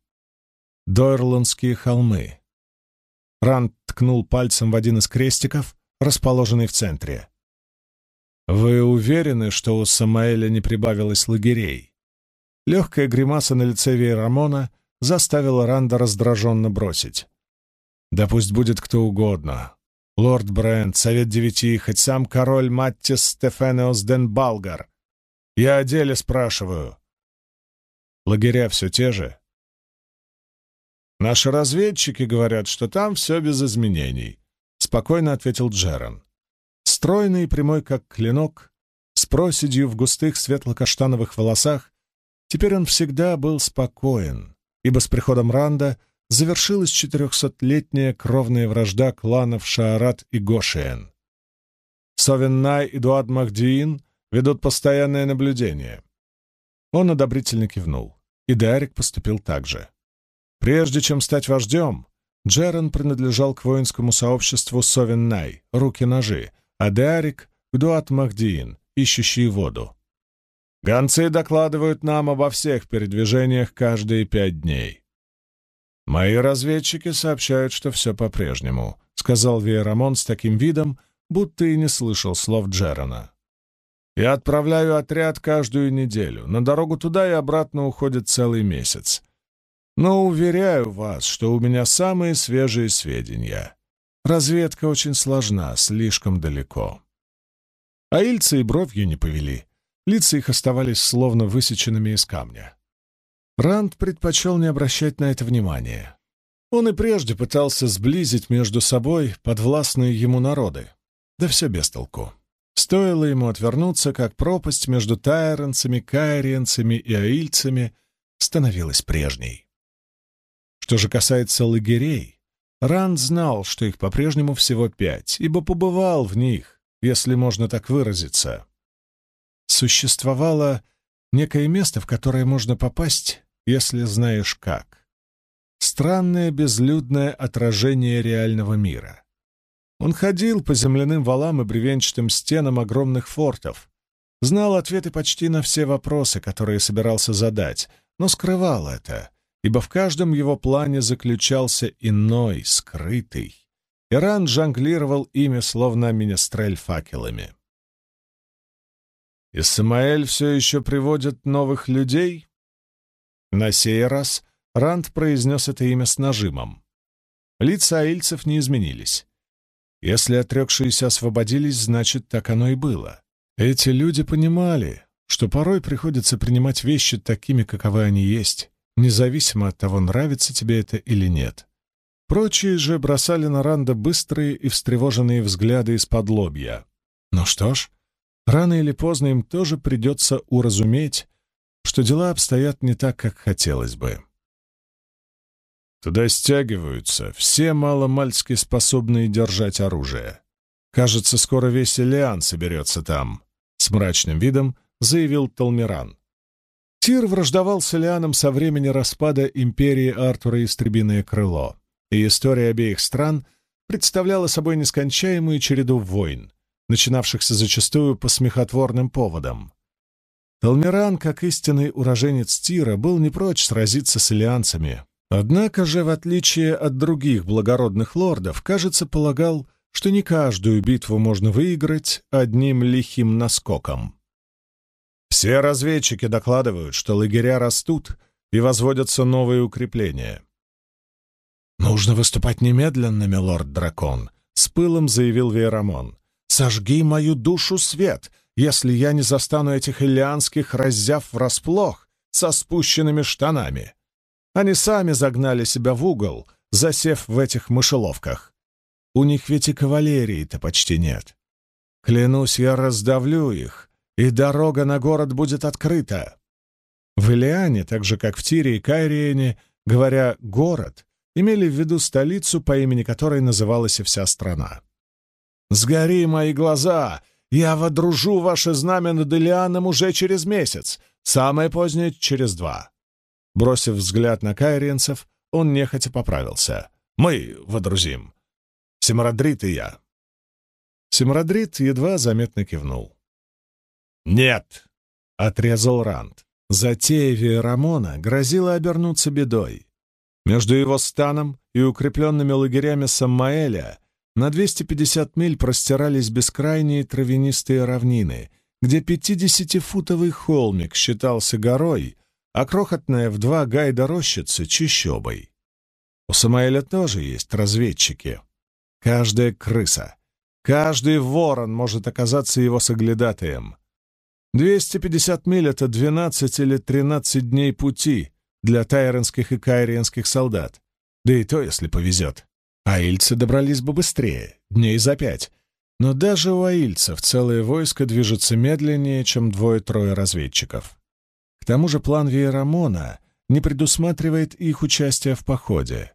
Дойрландские холмы. Ранд ткнул пальцем в один из крестиков, расположенный в центре. «Вы уверены, что у Самаэля не прибавилось лагерей?» Легкая гримаса на лице Вейрамона заставила Ранда раздраженно бросить. «Да пусть будет кто угодно. Лорд Брент, Совет Девяти, хоть сам король Маттис Стефенеос Ден Балгар. Я о деле спрашиваю». Лагеря все те же. Наши разведчики говорят, что там все без изменений, спокойно ответил Джерон. Стройный и прямой, как клинок, с проседью в густых светло-каштановых волосах, теперь он всегда был спокоен, ибо с приходом Ранда завершилась четырехсотлетняя кровная вражда кланов Шаарат и Гошиен. Совеннай и Дуад Махдиин ведут постоянное наблюдение. Он одобрительно кивнул, и Дарик поступил так же. Прежде чем стать вождем, Джерон принадлежал к воинскому сообществу Совеннай, руки-ножи, а Дарик — к Дуат Махдиин, ищущие воду. Гонцы докладывают нам обо всех передвижениях каждые пять дней. «Мои разведчики сообщают, что все по-прежнему», — сказал Вейрамон с таким видом, будто и не слышал слов Джерона. «Я отправляю отряд каждую неделю. На дорогу туда и обратно уходит целый месяц. Но уверяю вас, что у меня самые свежие сведения. Разведка очень сложна, слишком далеко». А ильцы и бровью не повели. Лица их оставались словно высеченными из камня. Ранд предпочел не обращать на это внимания. Он и прежде пытался сблизить между собой подвластные ему народы. Да все без толку. Стоило ему отвернуться, как пропасть между тайренцами, кайриенцами и аильцами становилась прежней. Что же касается лагерей, Ранд знал, что их по-прежнему всего пять, ибо побывал в них, если можно так выразиться. Существовало некое место, в которое можно попасть если знаешь как. Странное безлюдное отражение реального мира. Он ходил по земляным валам и бревенчатым стенам огромных фортов, знал ответы почти на все вопросы, которые собирался задать, но скрывал это, ибо в каждом его плане заключался иной, скрытый. Иран жонглировал ими, словно министрель факелами. «И Самаэль все еще приводит новых людей?» На сей раз Ранд произнес это имя с нажимом. Лица аильцев не изменились. Если отрекшиеся освободились, значит, так оно и было. Эти люди понимали, что порой приходится принимать вещи такими, каковы они есть, независимо от того, нравится тебе это или нет. Прочие же бросали на Ранда быстрые и встревоженные взгляды из-под лобья. Ну что ж, рано или поздно им тоже придется уразуметь, что дела обстоят не так, как хотелось бы. Туда стягиваются все маломальски способные держать оружие. Кажется, скоро весь Элиан соберется там, — с мрачным видом заявил Талмиран. Тир враждовал с Элианом со времени распада империи Артура Истребиное Крыло, и история обеих стран представляла собой нескончаемую череду войн, начинавшихся зачастую по смехотворным поводам. Талмиран, как истинный уроженец Тира, был не прочь сразиться с илианцами. Однако же, в отличие от других благородных лордов, кажется, полагал, что не каждую битву можно выиграть одним лихим наскоком. Все разведчики докладывают, что лагеря растут и возводятся новые укрепления. «Нужно выступать немедленно, милорд-дракон», — с пылом заявил Вейрамон. «Сожги мою душу свет, если я не застану этих иллианских, раззяв врасплох, со спущенными штанами. Они сами загнали себя в угол, засев в этих мышеловках. У них ведь и кавалерии-то почти нет. Клянусь, я раздавлю их, и дорога на город будет открыта. В Илиане, так же как в Тире и Кайриене, говоря «город», имели в виду столицу, по имени которой называлась вся страна. «Сгори мои глаза, я водружу ваше знамя над Илианом уже через месяц, самое позднее — через два». Бросив взгляд на кайренцев, он нехотя поправился. «Мы водрузим. Семарадрит и я». Семарадрит едва заметно кивнул. «Нет!» — отрезал Ранд. Затея Рамона грозила обернуться бедой. Между его станом и укрепленными лагерями Саммаэля на 250 миль простирались бескрайние травянистые равнины, где 50-футовый холмик считался горой, а крохотная в два гайда рощица — чищобой. У Самаэля тоже есть разведчики. Каждая крыса, каждый ворон может оказаться его соглядатаем. 250 миль — это 12 или 13 дней пути для тайренских и кайриенских солдат, да и то, если повезет. Аильцы добрались бы быстрее, дней за пять, но даже у аильцев целое войско движется медленнее, чем двое-трое разведчиков. К тому же план Вейрамона не предусматривает их участия в походе.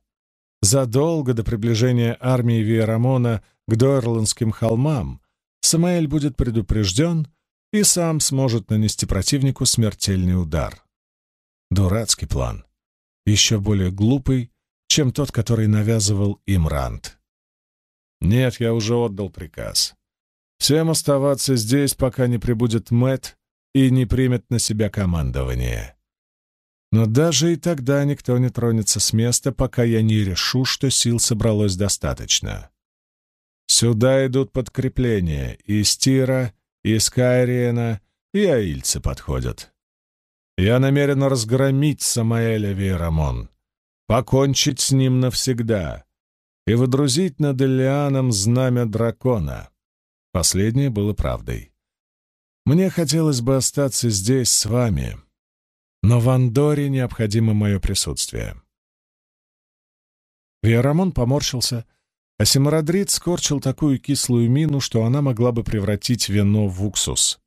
Задолго до приближения армии Вейрамона к Дорландским холмам Самаэль будет предупрежден и сам сможет нанести противнику смертельный удар. Дурацкий план. Еще более глупый, чем тот, который навязывал им Рант. Нет, я уже отдал приказ. Всем оставаться здесь, пока не прибудет Мэт и не примет на себя командование. Но даже и тогда никто не тронется с места, пока я не решу, что сил собралось достаточно. Сюда идут подкрепления из Тира, из Кайриена, и аильцы подходят. Я намерен разгромить Самаэля Вейрамон, покончить с ним навсегда и выдрузить над Элианом знамя дракона. Последнее было правдой. Мне хотелось бы остаться здесь с вами, но в Андоре необходимо мое присутствие. Виарамон поморщился, а Симарадрид скорчил такую кислую мину, что она могла бы превратить вино в уксус.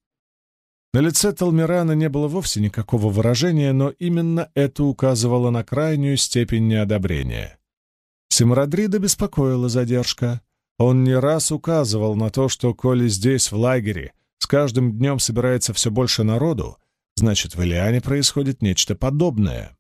На лице Талмирана не было вовсе никакого выражения, но именно это указывало на крайнюю степень неодобрения. Симрадрида беспокоила задержка. Он не раз указывал на то, что, коли здесь, в лагере, с каждым днем собирается все больше народу, значит, в Илиане происходит нечто подобное.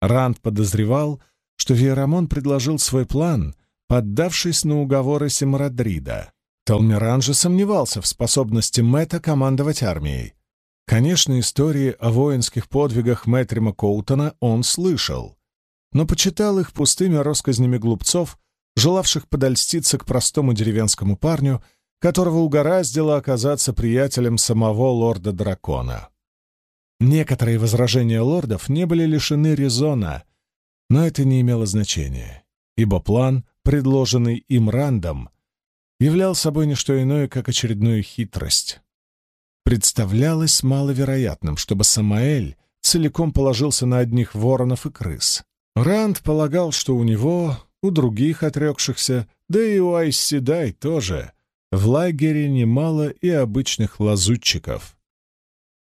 Ранд подозревал, что Виерамон предложил свой план, поддавшись на уговоры Симрадрида. Талмиран же сомневался в способности Мэтта командовать армией. Конечно, истории о воинских подвигах Мэтрима Коутона он слышал, но почитал их пустыми россказнями глупцов, желавших подольститься к простому деревенскому парню, которого угораздило оказаться приятелем самого лорда-дракона. Некоторые возражения лордов не были лишены резона, но это не имело значения, ибо план, предложенный им Рандом, являл собой не что иное, как очередную хитрость. Представлялось маловероятным, чтобы Самаэль целиком положился на одних воронов и крыс. Ранд полагал, что у него, у других отрекшихся, да и у Айсседай тоже, в лагере немало и обычных лазутчиков.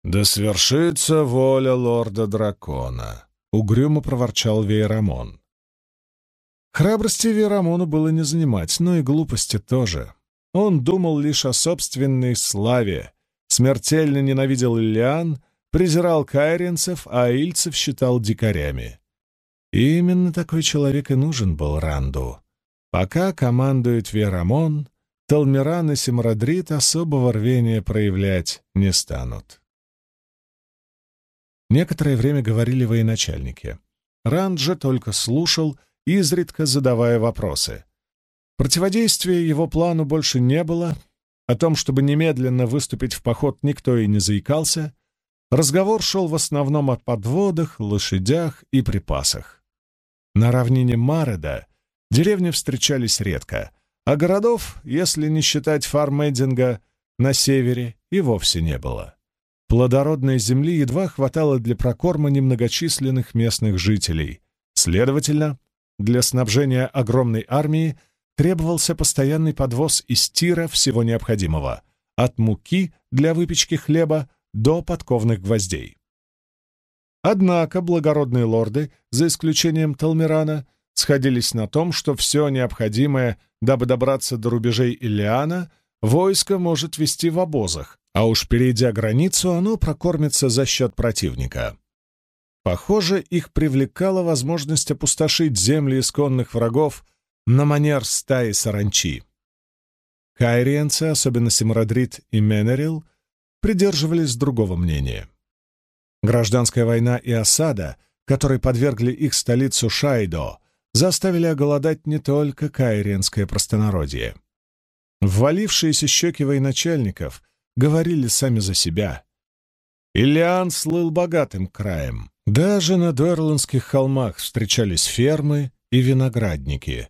«Да свершится воля лорда-дракона», — угрюмо проворчал Вейрамон. Храбрости Верамону было не занимать, но и глупости тоже. Он думал лишь о собственной славе, смертельно ненавидел Ильян, презирал кайренцев, а ильцев считал дикарями. И именно такой человек и нужен был Ранду. Пока командует Верамон, Талмиран и Симрадрит особого рвения проявлять не станут. Некоторое время говорили военачальники. Ранд же только слушал изредка задавая вопросы. Противодействия его плану больше не было, о том, чтобы немедленно выступить в поход, никто и не заикался. Разговор шел в основном о подводах, лошадях и припасах. На равнине Мареда деревни встречались редко, а городов, если не считать фармединга, на севере и вовсе не было. Плодородной земли едва хватало для прокорма немногочисленных местных жителей. Следовательно, для снабжения огромной армии требовался постоянный подвоз из тира всего необходимого, от муки для выпечки хлеба до подковных гвоздей. Однако благородные лорды, за исключением Талмирана, сходились на том, что все необходимое, дабы добраться до рубежей Илиана, войско может вести в обозах, а уж перейдя границу, оно прокормится за счет противника. Похоже, их привлекала возможность опустошить земли исконных врагов на манер стаи саранчи. Кайриенцы, особенно Симрадрид и Менерил, придерживались другого мнения. Гражданская война и осада, которой подвергли их столицу Шайдо, заставили оголодать не только кайриенское простонародье. Ввалившиеся щеки военачальников говорили сами за себя. Ильян слыл богатым краем, даже на Дуэрландских холмах встречались фермы и виноградники.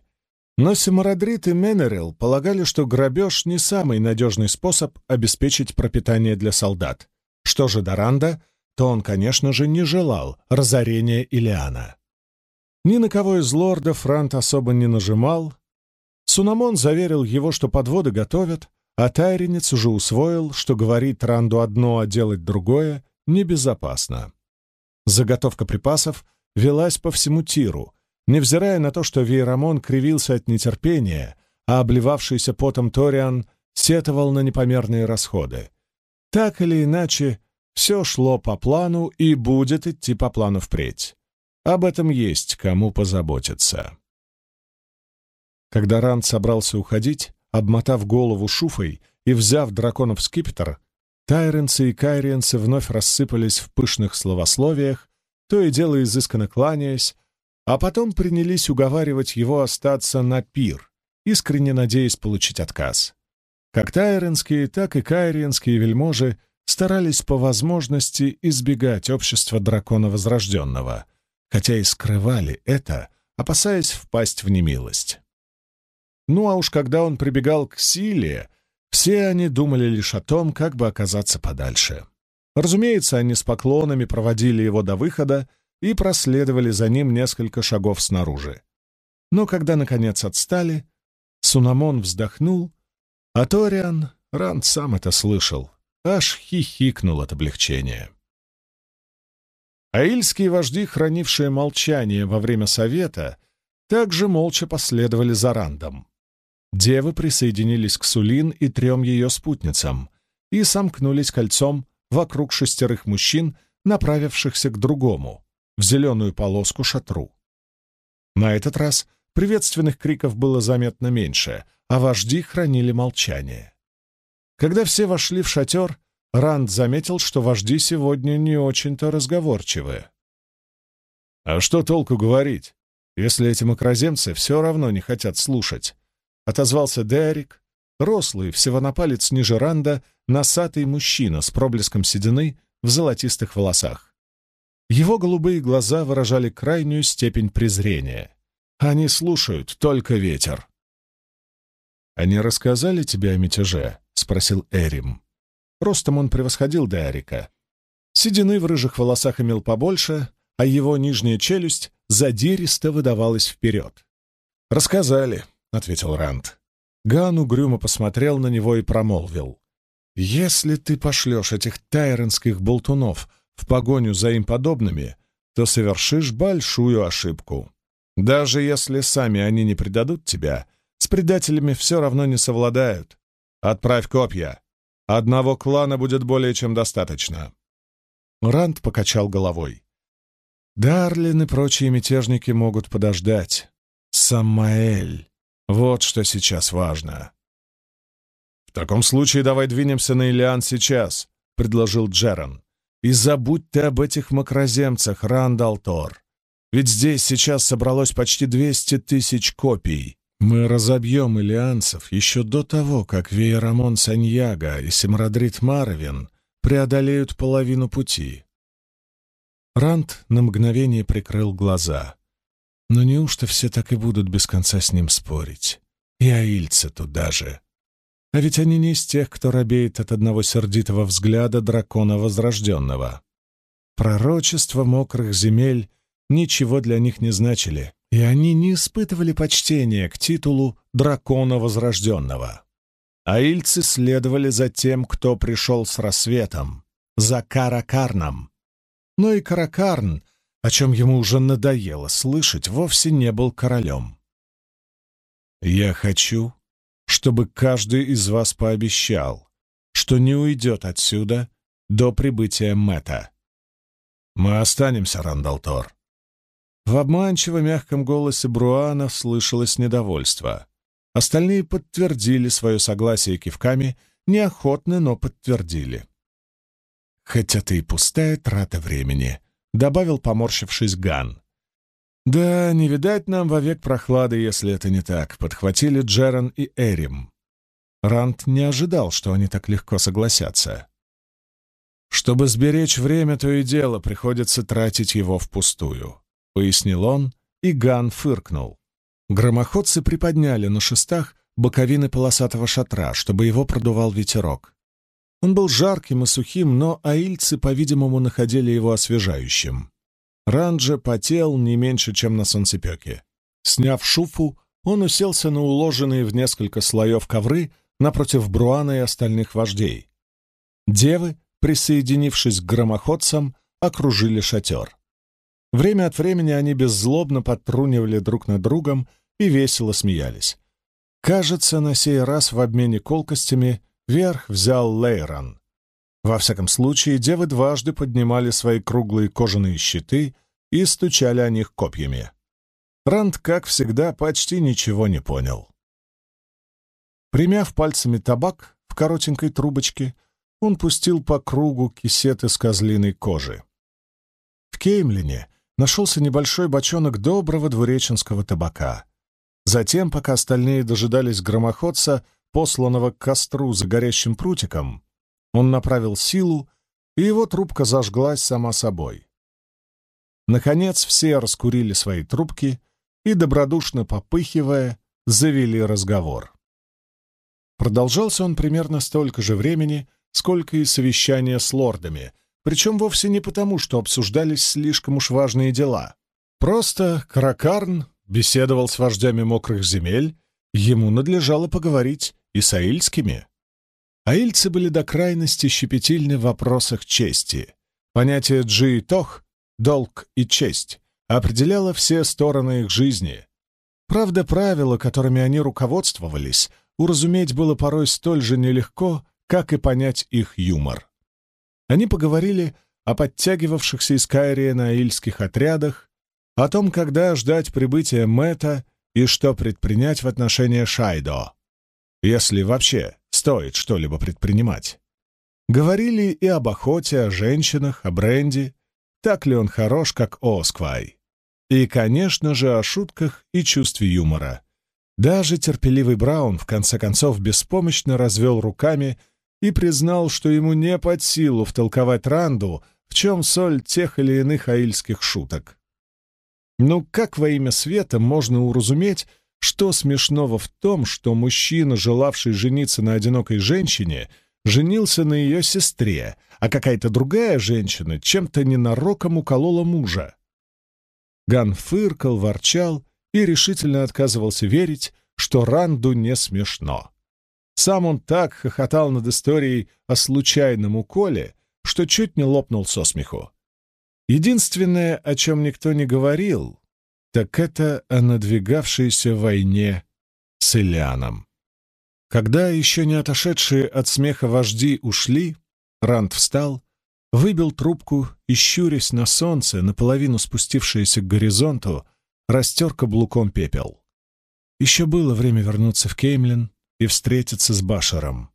Но Симарадрит и Менерил полагали, что грабеж не самый надежный способ обеспечить пропитание для солдат. Что же до Ранда, то он, конечно же, не желал разорения Илиана. Ни на кого из лордов Рант особо не нажимал. Сунамон заверил его, что подводы готовят, а Тайренец уже усвоил, что говорить Ранду одно, а делать другое небезопасно. Заготовка припасов велась по всему тиру, невзирая на то, что Вейрамон кривился от нетерпения, а обливавшийся потом Ториан сетовал на непомерные расходы. Так или иначе, все шло по плану и будет идти по плану впредь. Об этом есть кому позаботиться. Когда Ранд собрался уходить, обмотав голову шуфой и взяв драконов скипетр, тайренцы и кайриенцы вновь рассыпались в пышных словословиях, то и дело изысканно кланяясь, а потом принялись уговаривать его остаться на пир, искренне надеясь получить отказ. Как тайренские, так и кайриенские вельможи старались по возможности избегать общества дракона Возрожденного, хотя и скрывали это, опасаясь впасть в немилость. Ну а уж когда он прибегал к силе, все они думали лишь о том, как бы оказаться подальше. Разумеется, они с поклонами проводили его до выхода и проследовали за ним несколько шагов снаружи. Но когда, наконец, отстали, Сунамон вздохнул, а Ториан, Ранд сам это слышал, аж хихикнул от облегчения. Аильские вожди, хранившие молчание во время совета, также молча последовали за Рандом. Девы присоединились к Сулин и трем ее спутницам и сомкнулись кольцом вокруг шестерых мужчин, направившихся к другому, в зеленую полоску шатру. На этот раз приветственных криков было заметно меньше, а вожди хранили молчание. Когда все вошли в шатер, Ранд заметил, что вожди сегодня не очень-то разговорчивые. «А что толку говорить, если эти макроземцы все равно не хотят слушать?» — отозвался Дерек, рослый, всего на палец ниже Ранда, носатый мужчина с проблеском седины в золотистых волосах. Его голубые глаза выражали крайнюю степень презрения. Они слушают только ветер. «Они рассказали тебе о мятеже?» — спросил Эрим. Ростом он превосходил Деарика. Седины в рыжих волосах имел побольше, а его нижняя челюсть задиристо выдавалась вперед. «Рассказали», — ответил Ранд. Ган угрюмо посмотрел на него и промолвил. «Если ты пошлешь этих тайренских болтунов в погоню за им подобными, то совершишь большую ошибку. Даже если сами они не предадут тебя, с предателями все равно не совладают. Отправь копья. Одного клана будет более чем достаточно. Ранд покачал головой. Дарлин и прочие мятежники могут подождать. Самаэль. Вот что сейчас важно. «В таком случае давай двинемся на Илиан сейчас», — предложил Джерон. «И забудь ты об этих макроземцах, Рандалтор. Ведь здесь сейчас собралось почти двести тысяч копий. Мы разобьем илианцев еще до того, как Вейрамон Саньяга и Семрадрит Маровин преодолеют половину пути. Рант на мгновение прикрыл глаза. Но неужто все так и будут без конца с ним спорить? И аильцы туда же. А ведь они не из тех, кто робеет от одного сердитого взгляда дракона Возрожденного. Пророчества мокрых земель ничего для них не значили и они не испытывали почтения к титулу дракона Возрожденного. Аильцы следовали за тем, кто пришел с рассветом, за Каракарном. Но и Каракарн, о чем ему уже надоело слышать, вовсе не был королем. «Я хочу, чтобы каждый из вас пообещал, что не уйдет отсюда до прибытия Мэта. Мы останемся, Рандалтор. В обманчиво мягком голосе Бруана слышалось недовольство. Остальные подтвердили свое согласие кивками, неохотно, но подтвердили. «Хоть это и пустая трата времени», — добавил, поморщившись Ган. «Да, не видать нам вовек прохлады, если это не так», — подхватили Джерон и Эрим. Рант не ожидал, что они так легко согласятся. Чтобы сберечь время, то и дело приходится тратить его впустую пояснил он, и Ган фыркнул. Громоходцы приподняли на шестах боковины полосатого шатра, чтобы его продувал ветерок. Он был жарким и сухим, но аильцы, по-видимому, находили его освежающим. Ранджа потел не меньше, чем на солнцепеке. Сняв шуфу, он уселся на уложенные в несколько слоев ковры напротив Бруана и остальных вождей. Девы, присоединившись к громоходцам, окружили шатер. Время от времени они беззлобно подтрунивали друг над другом и весело смеялись. Кажется, на сей раз в обмене колкостями верх взял Лейрон. Во всяком случае, девы дважды поднимали свои круглые кожаные щиты и стучали о них копьями. Ранд, как всегда, почти ничего не понял. Примяв пальцами табак в коротенькой трубочке, он пустил по кругу кисет из козлиной кожи. В Кеймлине нашелся небольшой бочонок доброго двуреченского табака. Затем, пока остальные дожидались громоходца, посланного к костру за горящим прутиком, он направил силу, и его трубка зажглась сама собой. Наконец все раскурили свои трубки и, добродушно попыхивая, завели разговор. Продолжался он примерно столько же времени, сколько и совещание с лордами, причем вовсе не потому, что обсуждались слишком уж важные дела. Просто Каракарн беседовал с вождями мокрых земель, ему надлежало поговорить и с аильскими. Аильцы были до крайности щепетильны в вопросах чести. Понятие «джи» и «тох» — долг и честь — определяло все стороны их жизни. Правда, правила, которыми они руководствовались, уразуметь было порой столь же нелегко, как и понять их юмор. Они поговорили о подтягивавшихся из Кайрия на ильских отрядах, о том, когда ждать прибытия Мэта и что предпринять в отношении Шайдо, если вообще стоит что-либо предпринимать. Говорили и об охоте, о женщинах, о бренде, так ли он хорош, как Осквай. И, конечно же, о шутках и чувстве юмора. Даже терпеливый Браун, в конце концов, беспомощно развел руками и признал, что ему не под силу втолковать Ранду, в чем соль тех или иных аильских шуток. Ну как во имя света можно уразуметь, что смешного в том, что мужчина, желавший жениться на одинокой женщине, женился на ее сестре, а какая-то другая женщина чем-то ненароком уколола мужа? Ган фыркал, ворчал и решительно отказывался верить, что Ранду не смешно. Сам он так хохотал над историей о случайном уколе, что чуть не лопнул со смеху. Единственное, о чем никто не говорил, так это о надвигавшейся войне с Ильяном. Когда еще не отошедшие от смеха вожди ушли, Ранд встал, выбил трубку и, щурясь на солнце, наполовину спустившееся к горизонту, растер каблуком пепел. Еще было время вернуться в Кеймлин, и встретиться с Башаром.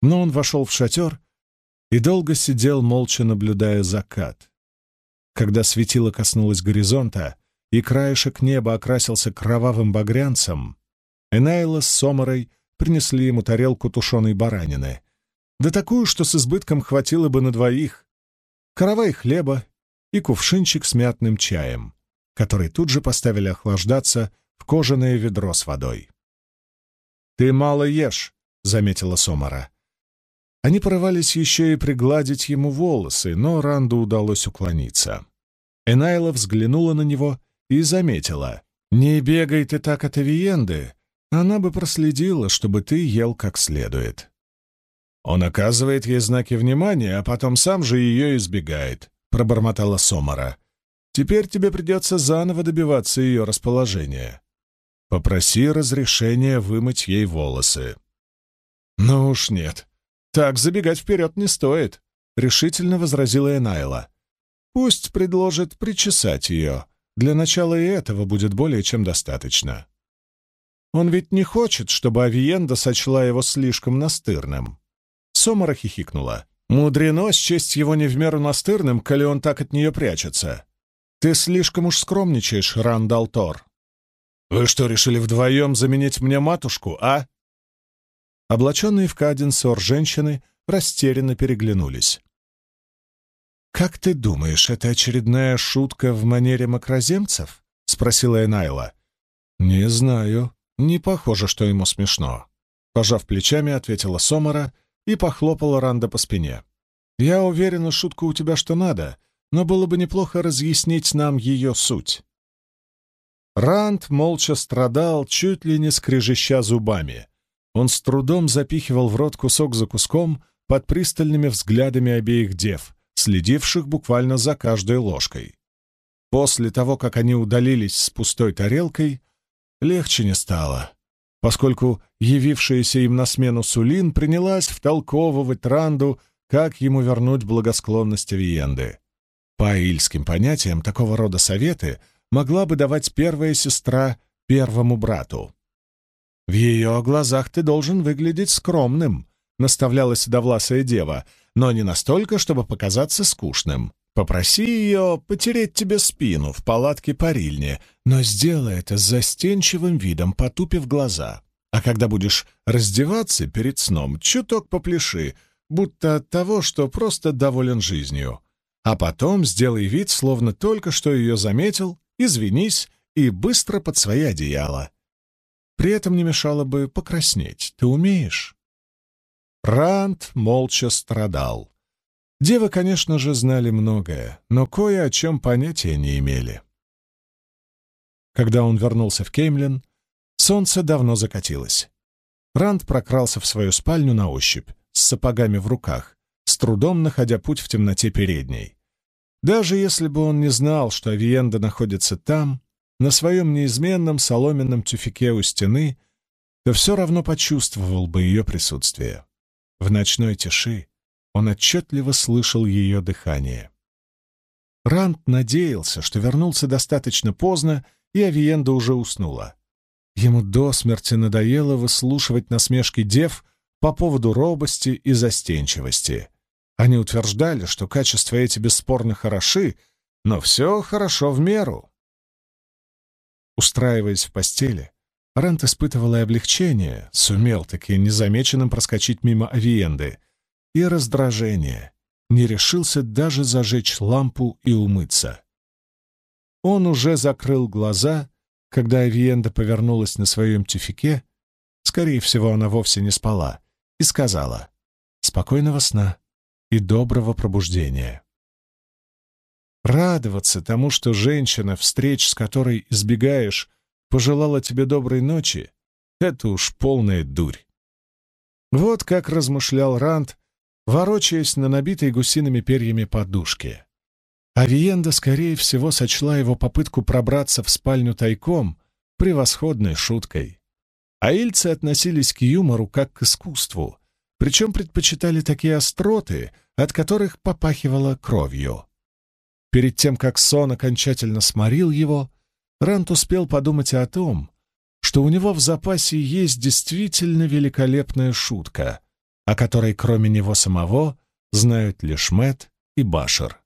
Но он вошел в шатер и долго сидел, молча наблюдая закат. Когда светило коснулось горизонта и краешек неба окрасился кровавым багрянцем, Энайла с Соморой принесли ему тарелку тушеной баранины, да такую, что с избытком хватило бы на двоих, каравай хлеба и кувшинчик с мятным чаем, который тут же поставили охлаждаться в кожаное ведро с водой. «Ты мало ешь», — заметила Сомара. Они порывались еще и пригладить ему волосы, но Ранду удалось уклониться. Энайла взглянула на него и заметила. «Не бегай ты так от Авиенды, она бы проследила, чтобы ты ел как следует». «Он оказывает ей знаки внимания, а потом сам же ее избегает», — пробормотала Сомара. «Теперь тебе придется заново добиваться ее расположения. Попроси разрешения вымыть ей волосы. Ну уж нет. Так забегать вперед не стоит, — решительно возразила Энайла. Пусть предложит причесать ее. Для начала и этого будет более чем достаточно. Он ведь не хочет, чтобы Авиенда сочла его слишком настырным. Сомара хихикнула. Мудрено счесть его не в меру настырным, коли он так от нее прячется. Ты слишком уж скромничаешь, Рандалтор. «Вы что, решили вдвоем заменить мне матушку, а?» Облаченные в каденсор женщины растерянно переглянулись. «Как ты думаешь, это очередная шутка в манере макроземцев?» — спросила Энайла. «Не знаю. Не похоже, что ему смешно». Пожав плечами, ответила Сомара и похлопала Ранда по спине. «Я уверена, шутка у тебя что надо, но было бы неплохо разъяснить нам ее суть». Ранд молча страдал, чуть ли не скрежеща зубами. Он с трудом запихивал в рот кусок за куском под пристальными взглядами обеих дев, следивших буквально за каждой ложкой. После того, как они удалились с пустой тарелкой, легче не стало, поскольку явившаяся им на смену Сулин принялась втолковывать Ранду, как ему вернуть благосклонность Авиенды. По ильским понятиям, такого рода советы могла бы давать первая сестра первому брату. «В ее глазах ты должен выглядеть скромным», — наставляла седовласая дева, «но не настолько, чтобы показаться скучным. Попроси ее потереть тебе спину в палатке парильни, но сделай это с застенчивым видом, потупив глаза. А когда будешь раздеваться перед сном, чуток попляши, будто от того, что просто доволен жизнью. А потом сделай вид, словно только что ее заметил, извинись и быстро под свои одеяла. При этом не мешало бы покраснеть. Ты умеешь?» Рант молча страдал. Девы, конечно же, знали многое, но кое о чем понятия не имели. Когда он вернулся в Кеймлин, солнце давно закатилось. Ранд прокрался в свою спальню на ощупь, с сапогами в руках, с трудом находя путь в темноте передней. Даже если бы он не знал, что Авиенда находится там, на своем неизменном соломенном тюфике у стены, то все равно почувствовал бы ее присутствие. В ночной тиши он отчетливо слышал ее дыхание. Рант надеялся, что вернулся достаточно поздно, и Авиенда уже уснула. Ему до смерти надоело выслушивать насмешки дев по поводу робости и застенчивости. Они утверждали, что качества эти бесспорно хороши, но все хорошо в меру. Устраиваясь в постели, Рант испытывал и облегчение, сумел таки незамеченным проскочить мимо Авиенды — и раздражение, не решился даже зажечь лампу и умыться. Он уже закрыл глаза, когда Авиенда повернулась на своем тюфике, скорее всего, она вовсе не спала, и сказала «Спокойного сна и доброго пробуждения». Радоваться тому, что женщина, встреч с которой избегаешь, пожелала тебе доброй ночи, это уж полная дурь. Вот как размышлял Ранд, ворочаясь на набитой гусиными перьями подушке. Авиенда, скорее всего, сочла его попытку пробраться в спальню тайком превосходной шуткой. Аильцы относились к юмору как к искусству, причем предпочитали такие остроты, от которых попахивало кровью. Перед тем, как сон окончательно сморил его, Рант успел подумать о том, что у него в запасе есть действительно великолепная шутка, о которой кроме него самого знают лишь Мэт и Башер.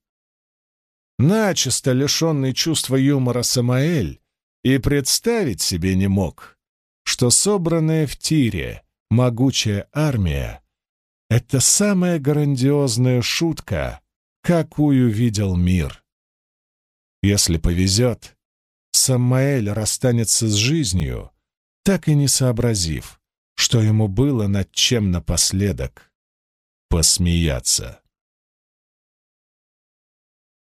Начисто лишенный чувства юмора Самаэль и представить себе не мог, что собранная в тире могучая армия — это самая грандиозная шутка, какую видел мир. Если повезет, Самаэль расстанется с жизнью, так и не сообразив, что ему было над чем напоследок посмеяться.